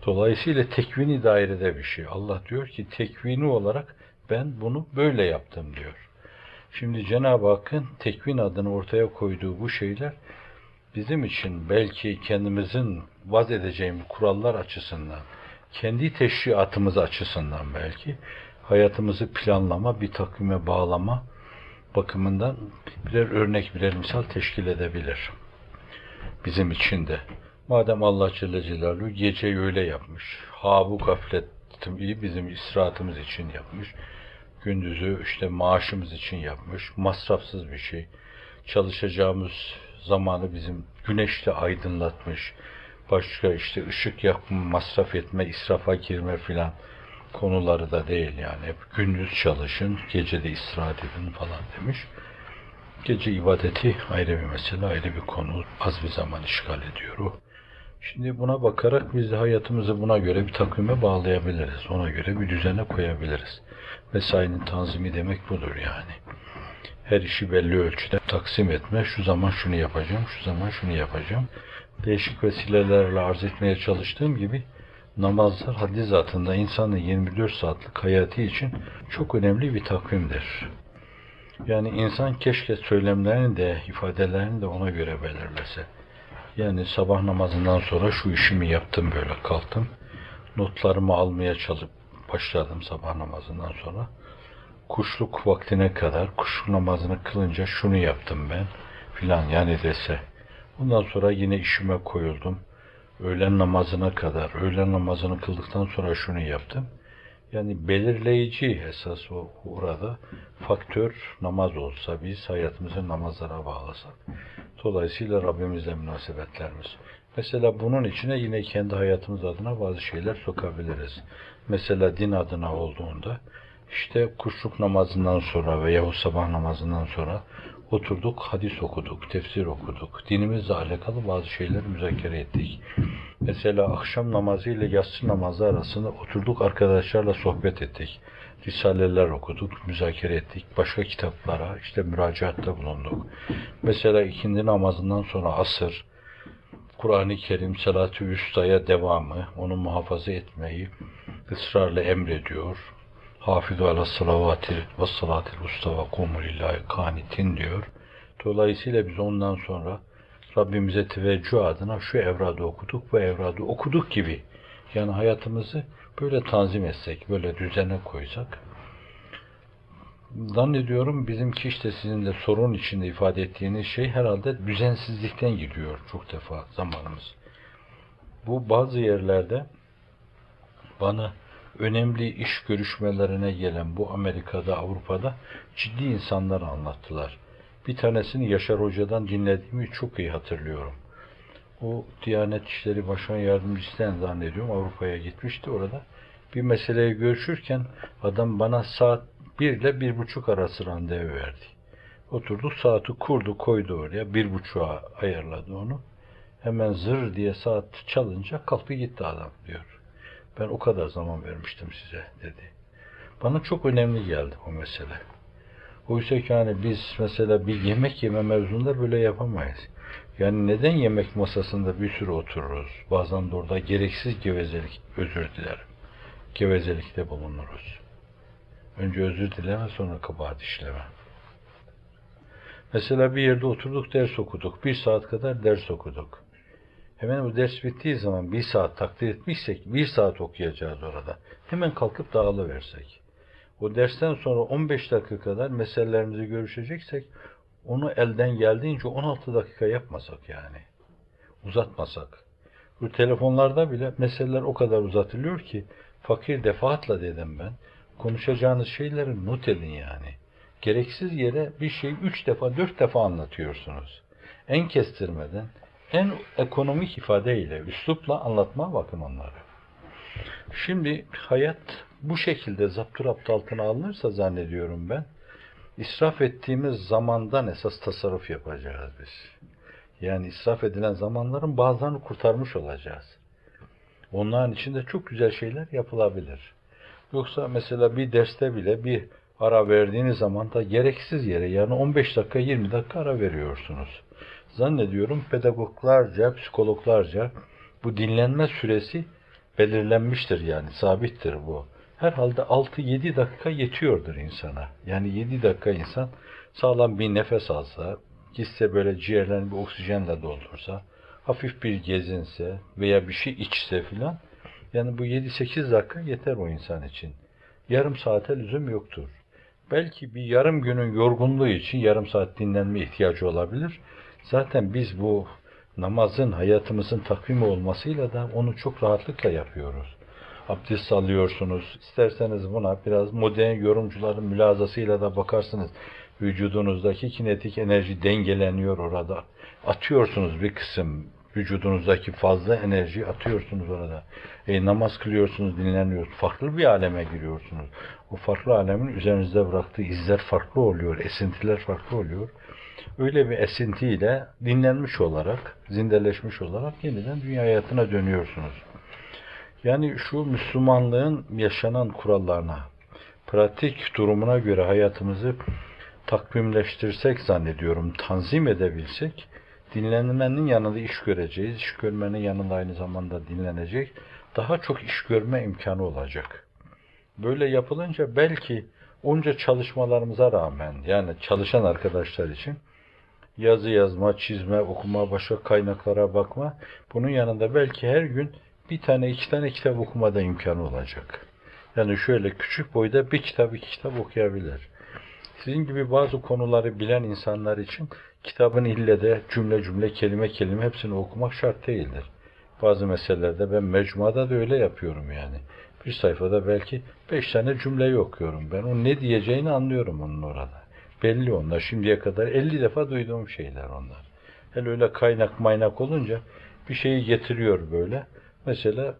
Dolayısıyla tekvini dairede bir şey. Allah diyor ki tekvini olarak ben bunu böyle yaptım diyor. Şimdi Cenab-ı Hakk'ın tekvin adını ortaya koyduğu bu şeyler bizim için belki kendimizin vaz edeceğimiz kurallar açısından, kendi teşriatımız açısından belki hayatımızı planlama, bir takvime bağlama bakımından birer örnek, birer misal teşkil edebilir. Bizim için de. Madem Allah Celle Celaluhu geceyi öyle yapmış, ha bu gafleti bizim istirahatımız için yapmış, gündüzü işte maaşımız için yapmış, masrafsız bir şey, çalışacağımız zamanı bizim güneşle aydınlatmış, başka işte ışık yakma, masraf etme, israfa girme filan konuları da değil yani. Hep gündüz çalışın, gece de istirahat edin falan demiş. Gece ibadeti ayrı bir mesele, ayrı bir konu. Az bir zaman işgal ediyor o. Şimdi buna bakarak biz de hayatımızı buna göre bir takvime bağlayabiliriz. Ona göre bir düzene koyabiliriz. Mesainin tanzimi demek budur yani. Her işi belli ölçüde taksim etme. Şu zaman şunu yapacağım, şu zaman şunu yapacağım. Değişik vesilelerle arz etmeye çalıştığım gibi namazlar haddi zatında insanın 24 saatlik hayatı için çok önemli bir takvimdir. Yani insan keşke söylemlerini de, ifadelerini de ona göre belirlese. Yani sabah namazından sonra şu işimi yaptım böyle kalktım. Notlarımı almaya çalışıp başladım sabah namazından sonra. Kuşluk vaktine kadar kuşluk namazını kılınca şunu yaptım ben filan yani dese. Ondan sonra yine işime koyuldum. Öğlen namazına kadar, öğlen namazını kıldıktan sonra şunu yaptım. Yani belirleyici esas o orada faktör namaz olsa biz hayatımızı namazlara bağlasak. Dolayısıyla Rabbimizle münasebetlerimiz. Mesela bunun içine yine kendi hayatımız adına bazı şeyler sokabiliriz. Mesela din adına olduğunda işte kuşluk namazından sonra veya sabah namazından sonra oturduk, hadis okuduk, tefsir okuduk. Dinimizle alakalı bazı şeyler müzakere ettik. Mesela akşam namazı ile yatsı namazı arasında oturduk arkadaşlarla sohbet ettik. Risaleler okuduk, müzakere ettik. Başka kitaplara işte müracaatta bulunduk. Mesela ikindi namazından sonra asır, Kur'an-ı Kerim üstaya devamı, onu muhafaza etmeyi ısrarla emrediyor. Hafizu ala salavati ve salatil usta ve kumu lillahi kanitin diyor. Dolayısıyla biz ondan sonra Rabbimize teveccüh adına şu evradı okuduk, bu evradı okuduk gibi. Yani hayatımızı böyle tanzim etsek, böyle düzene koysak. Zannediyorum bizimki işte sizin de sorun içinde ifade ettiğiniz şey herhalde düzensizlikten gidiyor çok defa zamanımız. Bu bazı yerlerde bana önemli iş görüşmelerine gelen bu Amerika'da, Avrupa'da ciddi insanlar anlattılar. Bir tanesini Yaşar Hoca'dan dinlediğimi çok iyi hatırlıyorum. O Diyanet İşleri Başkan Yardımcısından zannediyorum Avrupa'ya gitmişti orada. Bir meseleyi görüşürken adam bana saat 1 ile bir buçuk arası randevu verdi. Oturduk saati kurdu koydu oraya. Bir buçuğa ayarladı onu. Hemen zır diye saat çalınca kalktı gitti adam diyor. Ben o kadar zaman vermiştim size dedi. Bana çok önemli geldi o mesele. Oysa ki hani biz mesela bir yemek yeme mevzunda böyle yapamayız. Yani neden yemek masasında bir sürü otururuz? Bazen de orada gereksiz gevezelik, özür dilerim. Gevezelikte bulunuruz. Önce özür dileme sonra kabahat işleme. Mesela bir yerde oturduk ders okuduk. Bir saat kadar ders okuduk. Hemen bu ders bittiği zaman bir saat takdir etmişsek bir saat okuyacağız orada. Hemen kalkıp dağılıversek. O dersten sonra 15 dakika kadar meselelerimizi görüşeceksek onu elden geldiğince 16 dakika yapmasak yani. Uzatmasak. Bu telefonlarda bile meseleler o kadar uzatılıyor ki fakir defaatla dedim ben. Konuşacağınız şeyleri not edin yani. Gereksiz yere bir şeyi üç defa, dört defa anlatıyorsunuz. En kestirmeden, en ekonomik ifadeyle, üslupla anlatmaya bakın onları. Şimdi hayat bu şekilde zapturapt altına alınırsa zannediyorum ben, israf ettiğimiz zamandan esas tasarruf yapacağız biz. Yani israf edilen zamanların bazılarını kurtarmış olacağız. Onların içinde çok güzel şeyler yapılabilir. Yoksa mesela bir derste bile bir ara verdiğiniz zaman da gereksiz yere yani 15 dakika 20 dakika ara veriyorsunuz. Zannediyorum pedagoglarca, psikologlarca bu dinlenme süresi belirlenmiştir yani sabittir bu. Herhalde 6-7 dakika yetiyordur insana. Yani 7 dakika insan sağlam bir nefes alsa, gitse böyle ciğerlerini bir oksijenle doldursa, hafif bir gezinse veya bir şey içse filan yani bu 7-8 dakika yeter o insan için. Yarım saate lüzum yoktur. Belki bir yarım günün yorgunluğu için yarım saat dinlenme ihtiyacı olabilir. Zaten biz bu namazın hayatımızın takvimi olmasıyla da onu çok rahatlıkla yapıyoruz. Abdest alıyorsunuz. İsterseniz buna biraz modern yorumcuların mülazasıyla da bakarsınız. Vücudunuzdaki kinetik enerji dengeleniyor orada. Atıyorsunuz bir kısım vücudunuzdaki fazla enerji atıyorsunuz orada. E, namaz kılıyorsunuz, dinleniyorsunuz. Farklı bir aleme giriyorsunuz. O farklı alemin üzerinizde bıraktığı izler farklı oluyor, esintiler farklı oluyor. Öyle bir esintiyle dinlenmiş olarak, zindeleşmiş olarak yeniden dünya hayatına dönüyorsunuz. Yani şu Müslümanlığın yaşanan kurallarına, pratik durumuna göre hayatımızı takvimleştirsek zannediyorum, tanzim edebilsek, dinlenmenin yanında iş göreceğiz, iş görmenin yanında aynı zamanda dinlenecek, daha çok iş görme imkanı olacak. Böyle yapılınca belki onca çalışmalarımıza rağmen, yani çalışan arkadaşlar için, yazı yazma, çizme, okuma, başka kaynaklara bakma, bunun yanında belki her gün bir tane, iki tane kitap okumada imkanı olacak. Yani şöyle küçük boyda bir kitap, iki kitap okuyabilir. Sizin gibi bazı konuları bilen insanlar için kitabın ille de cümle cümle, kelime kelime hepsini okumak şart değildir. Bazı meselelerde ben mecmuada da öyle yapıyorum yani. Bir sayfada belki beş tane cümleyi okuyorum ben. O ne diyeceğini anlıyorum onun orada. Belli onlar. Şimdiye kadar 50 defa duyduğum şeyler onlar. Hele öyle kaynak maynak olunca bir şeyi getiriyor böyle. Mesela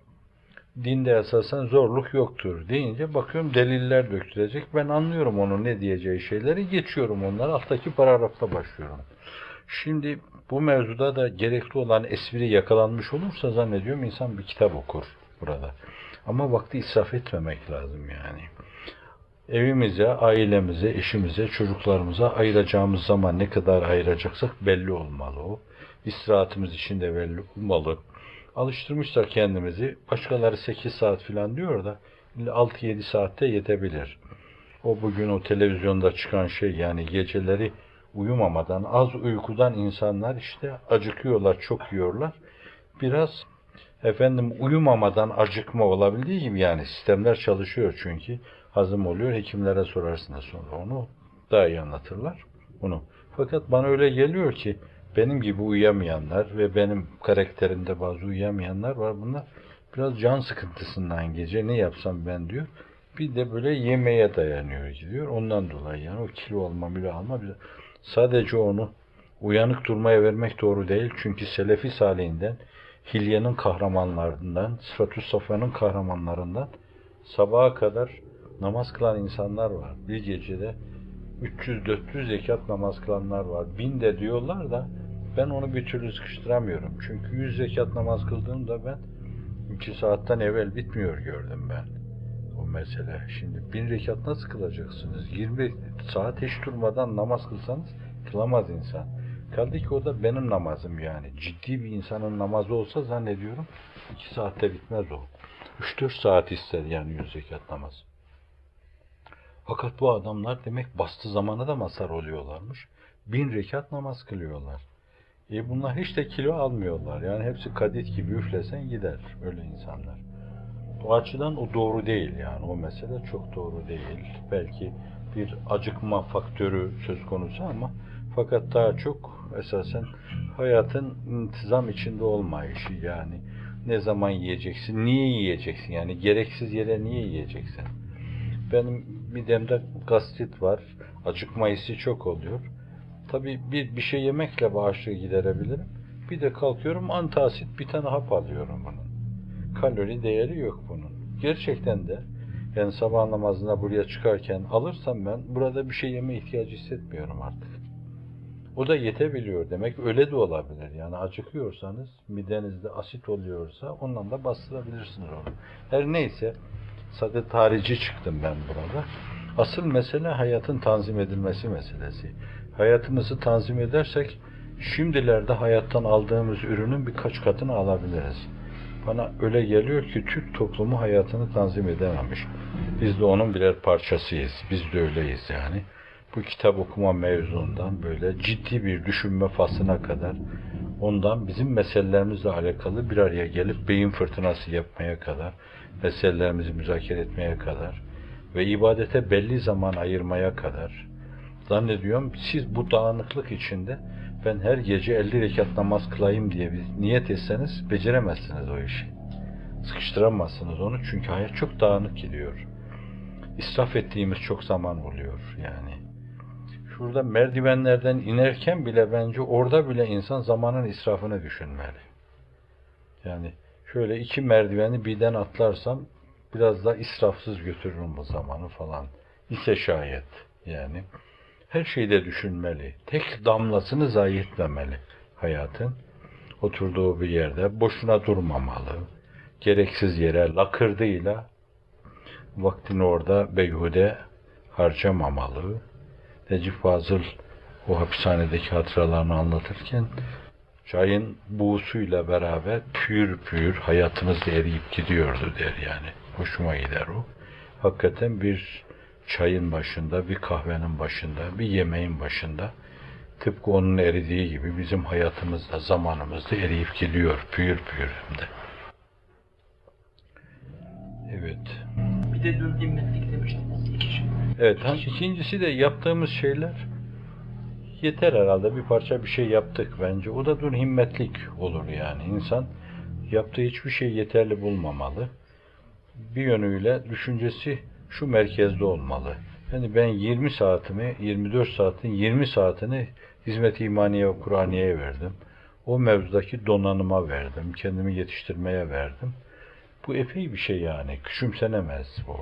dinde esasen zorluk yoktur deyince bakıyorum deliller döktürecek. Ben anlıyorum onun ne diyeceği şeyleri. Geçiyorum onları. Alttaki paragrafta başlıyorum. Şimdi bu mevzuda da gerekli olan espri yakalanmış olursa zannediyorum insan bir kitap okur burada. Ama vakti israf etmemek lazım yani. Evimize, ailemize, eşimize, çocuklarımıza ayıracağımız zaman ne kadar ayıracaksak belli olmalı o. İstirahatimiz için de belli olmalı. Alıştırmışlar kendimizi. Başkaları 8 saat falan diyor da 6-7 saatte yetebilir. O bugün o televizyonda çıkan şey yani geceleri uyumamadan, az uykudan insanlar işte acıkıyorlar, çok yiyorlar. Biraz efendim uyumamadan acıkma olabildiği gibi yani sistemler çalışıyor çünkü hazım oluyor. Hekimlere sorarsınız sonra onu daha iyi anlatırlar bunu. Fakat bana öyle geliyor ki benim gibi uyuyamayanlar ve benim karakterimde bazı uyuyamayanlar var. Bunlar biraz can sıkıntısından gece ne yapsam ben diyor. Bir de böyle yemeğe dayanıyor gidiyor. Ondan dolayı yani o kilo alma, milo alma. Sadece onu uyanık durmaya vermek doğru değil. Çünkü Selefi Salih'inden, Hilye'nin kahramanlarından, Sıfatü Safa'nın kahramanlarından sabaha kadar namaz kılan insanlar var. Bir gecede 300-400 zekat namaz kılanlar var. Bin de diyorlar da ben onu bir türlü sıkıştıramıyorum. Çünkü 100 zekat namaz kıldığımda ben 2 saatten evvel bitmiyor gördüm ben o mesele. Şimdi bin rekat nasıl kılacaksınız? 20 saat hiç durmadan namaz kılsanız kılamaz insan. Kaldı ki o da benim namazım yani. Ciddi bir insanın namazı olsa zannediyorum 2 saatte bitmez o. 3-4 saat ister yani 100 zekat namaz. Fakat bu adamlar demek bastı zamana da mazhar oluyorlarmış. Bin rekat namaz kılıyorlar. E bunlar hiç de kilo almıyorlar. Yani hepsi kadit gibi üflesen gider öyle insanlar. O açıdan o doğru değil yani o mesele çok doğru değil. Belki bir acıkma faktörü söz konusu ama fakat daha çok esasen hayatın intizam içinde olmayışı yani ne zaman yiyeceksin, niye yiyeceksin yani gereksiz yere niye yiyeceksin? Benim midemde gastrit var, acıkma hissi çok oluyor. Tabii bir, bir şey yemekle bağışıklığı giderebilirim. Bir de kalkıyorum antasit bir tane hap alıyorum bunun. Kalori değeri yok bunun. Gerçekten de yani sabah namazına buraya çıkarken alırsam ben burada bir şey yeme ihtiyacı hissetmiyorum artık. O da yetebiliyor demek. Öyle de olabilir. Yani acıkıyorsanız midenizde asit oluyorsa ondan da bastırabilirsiniz onu. Her neyse sadet harici çıktım ben burada. Asıl mesele hayatın tanzim edilmesi meselesi. Hayatımızı tanzim edersek şimdilerde hayattan aldığımız ürünün birkaç katını alabiliriz. Bana öyle geliyor ki Türk toplumu hayatını tanzim edememiş. Biz de onun birer parçasıyız. Biz de öyleyiz yani. Bu kitap okuma mevzundan böyle ciddi bir düşünme faslına kadar ondan bizim meselelerimizle alakalı bir araya gelip beyin fırtınası yapmaya kadar, meselelerimizi müzakere etmeye kadar ve ibadete belli zaman ayırmaya kadar zannediyorum siz bu dağınıklık içinde ben her gece 50 rekat namaz kılayım diye bir niyet etseniz beceremezsiniz o işi. Sıkıştıramazsınız onu çünkü hayat çok dağınık gidiyor. İsraf ettiğimiz çok zaman oluyor yani. Şurada merdivenlerden inerken bile bence orada bile insan zamanın israfını düşünmeli. Yani şöyle iki merdiveni birden atlarsam biraz da israfsız götürürüm bu zamanı falan. İse şayet yani. her şeyde düşünmeli. Tek damlasını zayi etmemeli hayatın. Oturduğu bir yerde boşuna durmamalı. Gereksiz yere lakırdıyla vaktini orada beyhude harcamamalı. Necip Fazıl o hapishanedeki hatıralarını anlatırken çayın buğusuyla beraber pür pür hayatımız eriyip gidiyordu der yani. Hoşuma gider o. Hakikaten bir çayın başında, bir kahvenin başında, bir yemeğin başında tıpkı onun eridiği gibi bizim hayatımızda, zamanımızda eriyip gidiyor. Pür pür hem de. Evet. Bir de dün himmetlik demiştiniz. İki şey. Evet, ikincisi de yaptığımız şeyler yeter herhalde bir parça bir şey yaptık bence. O da dur himmetlik olur yani. İnsan yaptığı hiçbir şey yeterli bulmamalı. Bir yönüyle düşüncesi şu merkezde olmalı. Yani ben 20 saatimi, 24 saatin 20 saatini hizmet-i imaniye ve Kur'aniye'ye verdim. O mevzudaki donanıma verdim. Kendimi yetiştirmeye verdim. Bu epey bir şey yani. Küçümsenemez bu.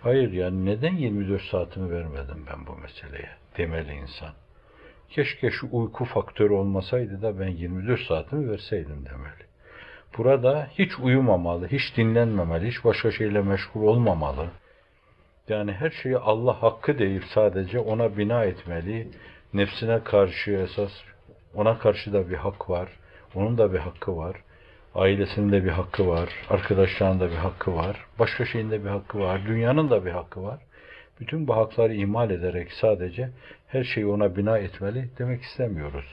Hayır yani neden 24 saatimi vermedim ben bu meseleye? Demeli insan. Keşke şu uyku faktörü olmasaydı da ben 24 saatimi verseydim demeli. Burada hiç uyumamalı, hiç dinlenmemeli, hiç başka şeyle meşgul olmamalı. Yani her şeyi Allah hakkı deyip sadece ona bina etmeli. Nefsine karşı esas ona karşı da bir hak var. Onun da bir hakkı var. Ailesinin de bir hakkı var. Arkadaşlarının da bir hakkı var. Başka şeyin de bir hakkı var. Dünyanın da bir hakkı var. Bütün bu hakları imal ederek sadece her şeyi ona bina etmeli demek istemiyoruz.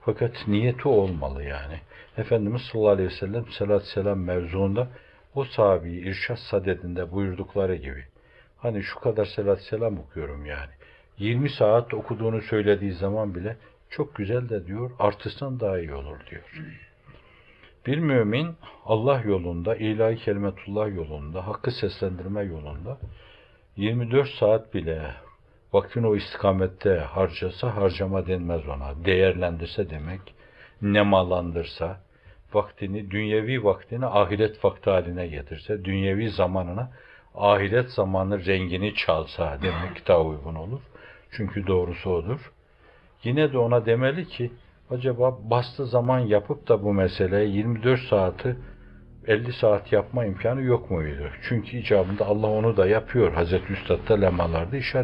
Fakat niyeti olmalı yani. Efendimiz sallallahu aleyhi ve sellem salat selam mevzuunda o sahabeyi irşad sadedinde buyurdukları gibi. Hani şu kadar selat selam okuyorum yani. 20 saat okuduğunu söylediği zaman bile çok güzel de diyor, artırsan daha iyi olur diyor. Bir mümin Allah yolunda, ilahi kelimetullah yolunda, hakkı seslendirme yolunda 24 saat bile vaktini o istikamette harcasa harcama denmez ona. Değerlendirse demek, nemalandırsa, vaktini, dünyevi vaktini ahiret vakti haline getirse, dünyevi zamanına ahiret zamanı rengini çalsa demek daha uygun olur. Çünkü doğrusu odur. Yine de ona demeli ki acaba bastı zaman yapıp da bu meseleye 24 saati 50 saat yapma imkanı yok muydu? Çünkü icabında Allah onu da yapıyor. Hazreti Üstad da lemalarda işaret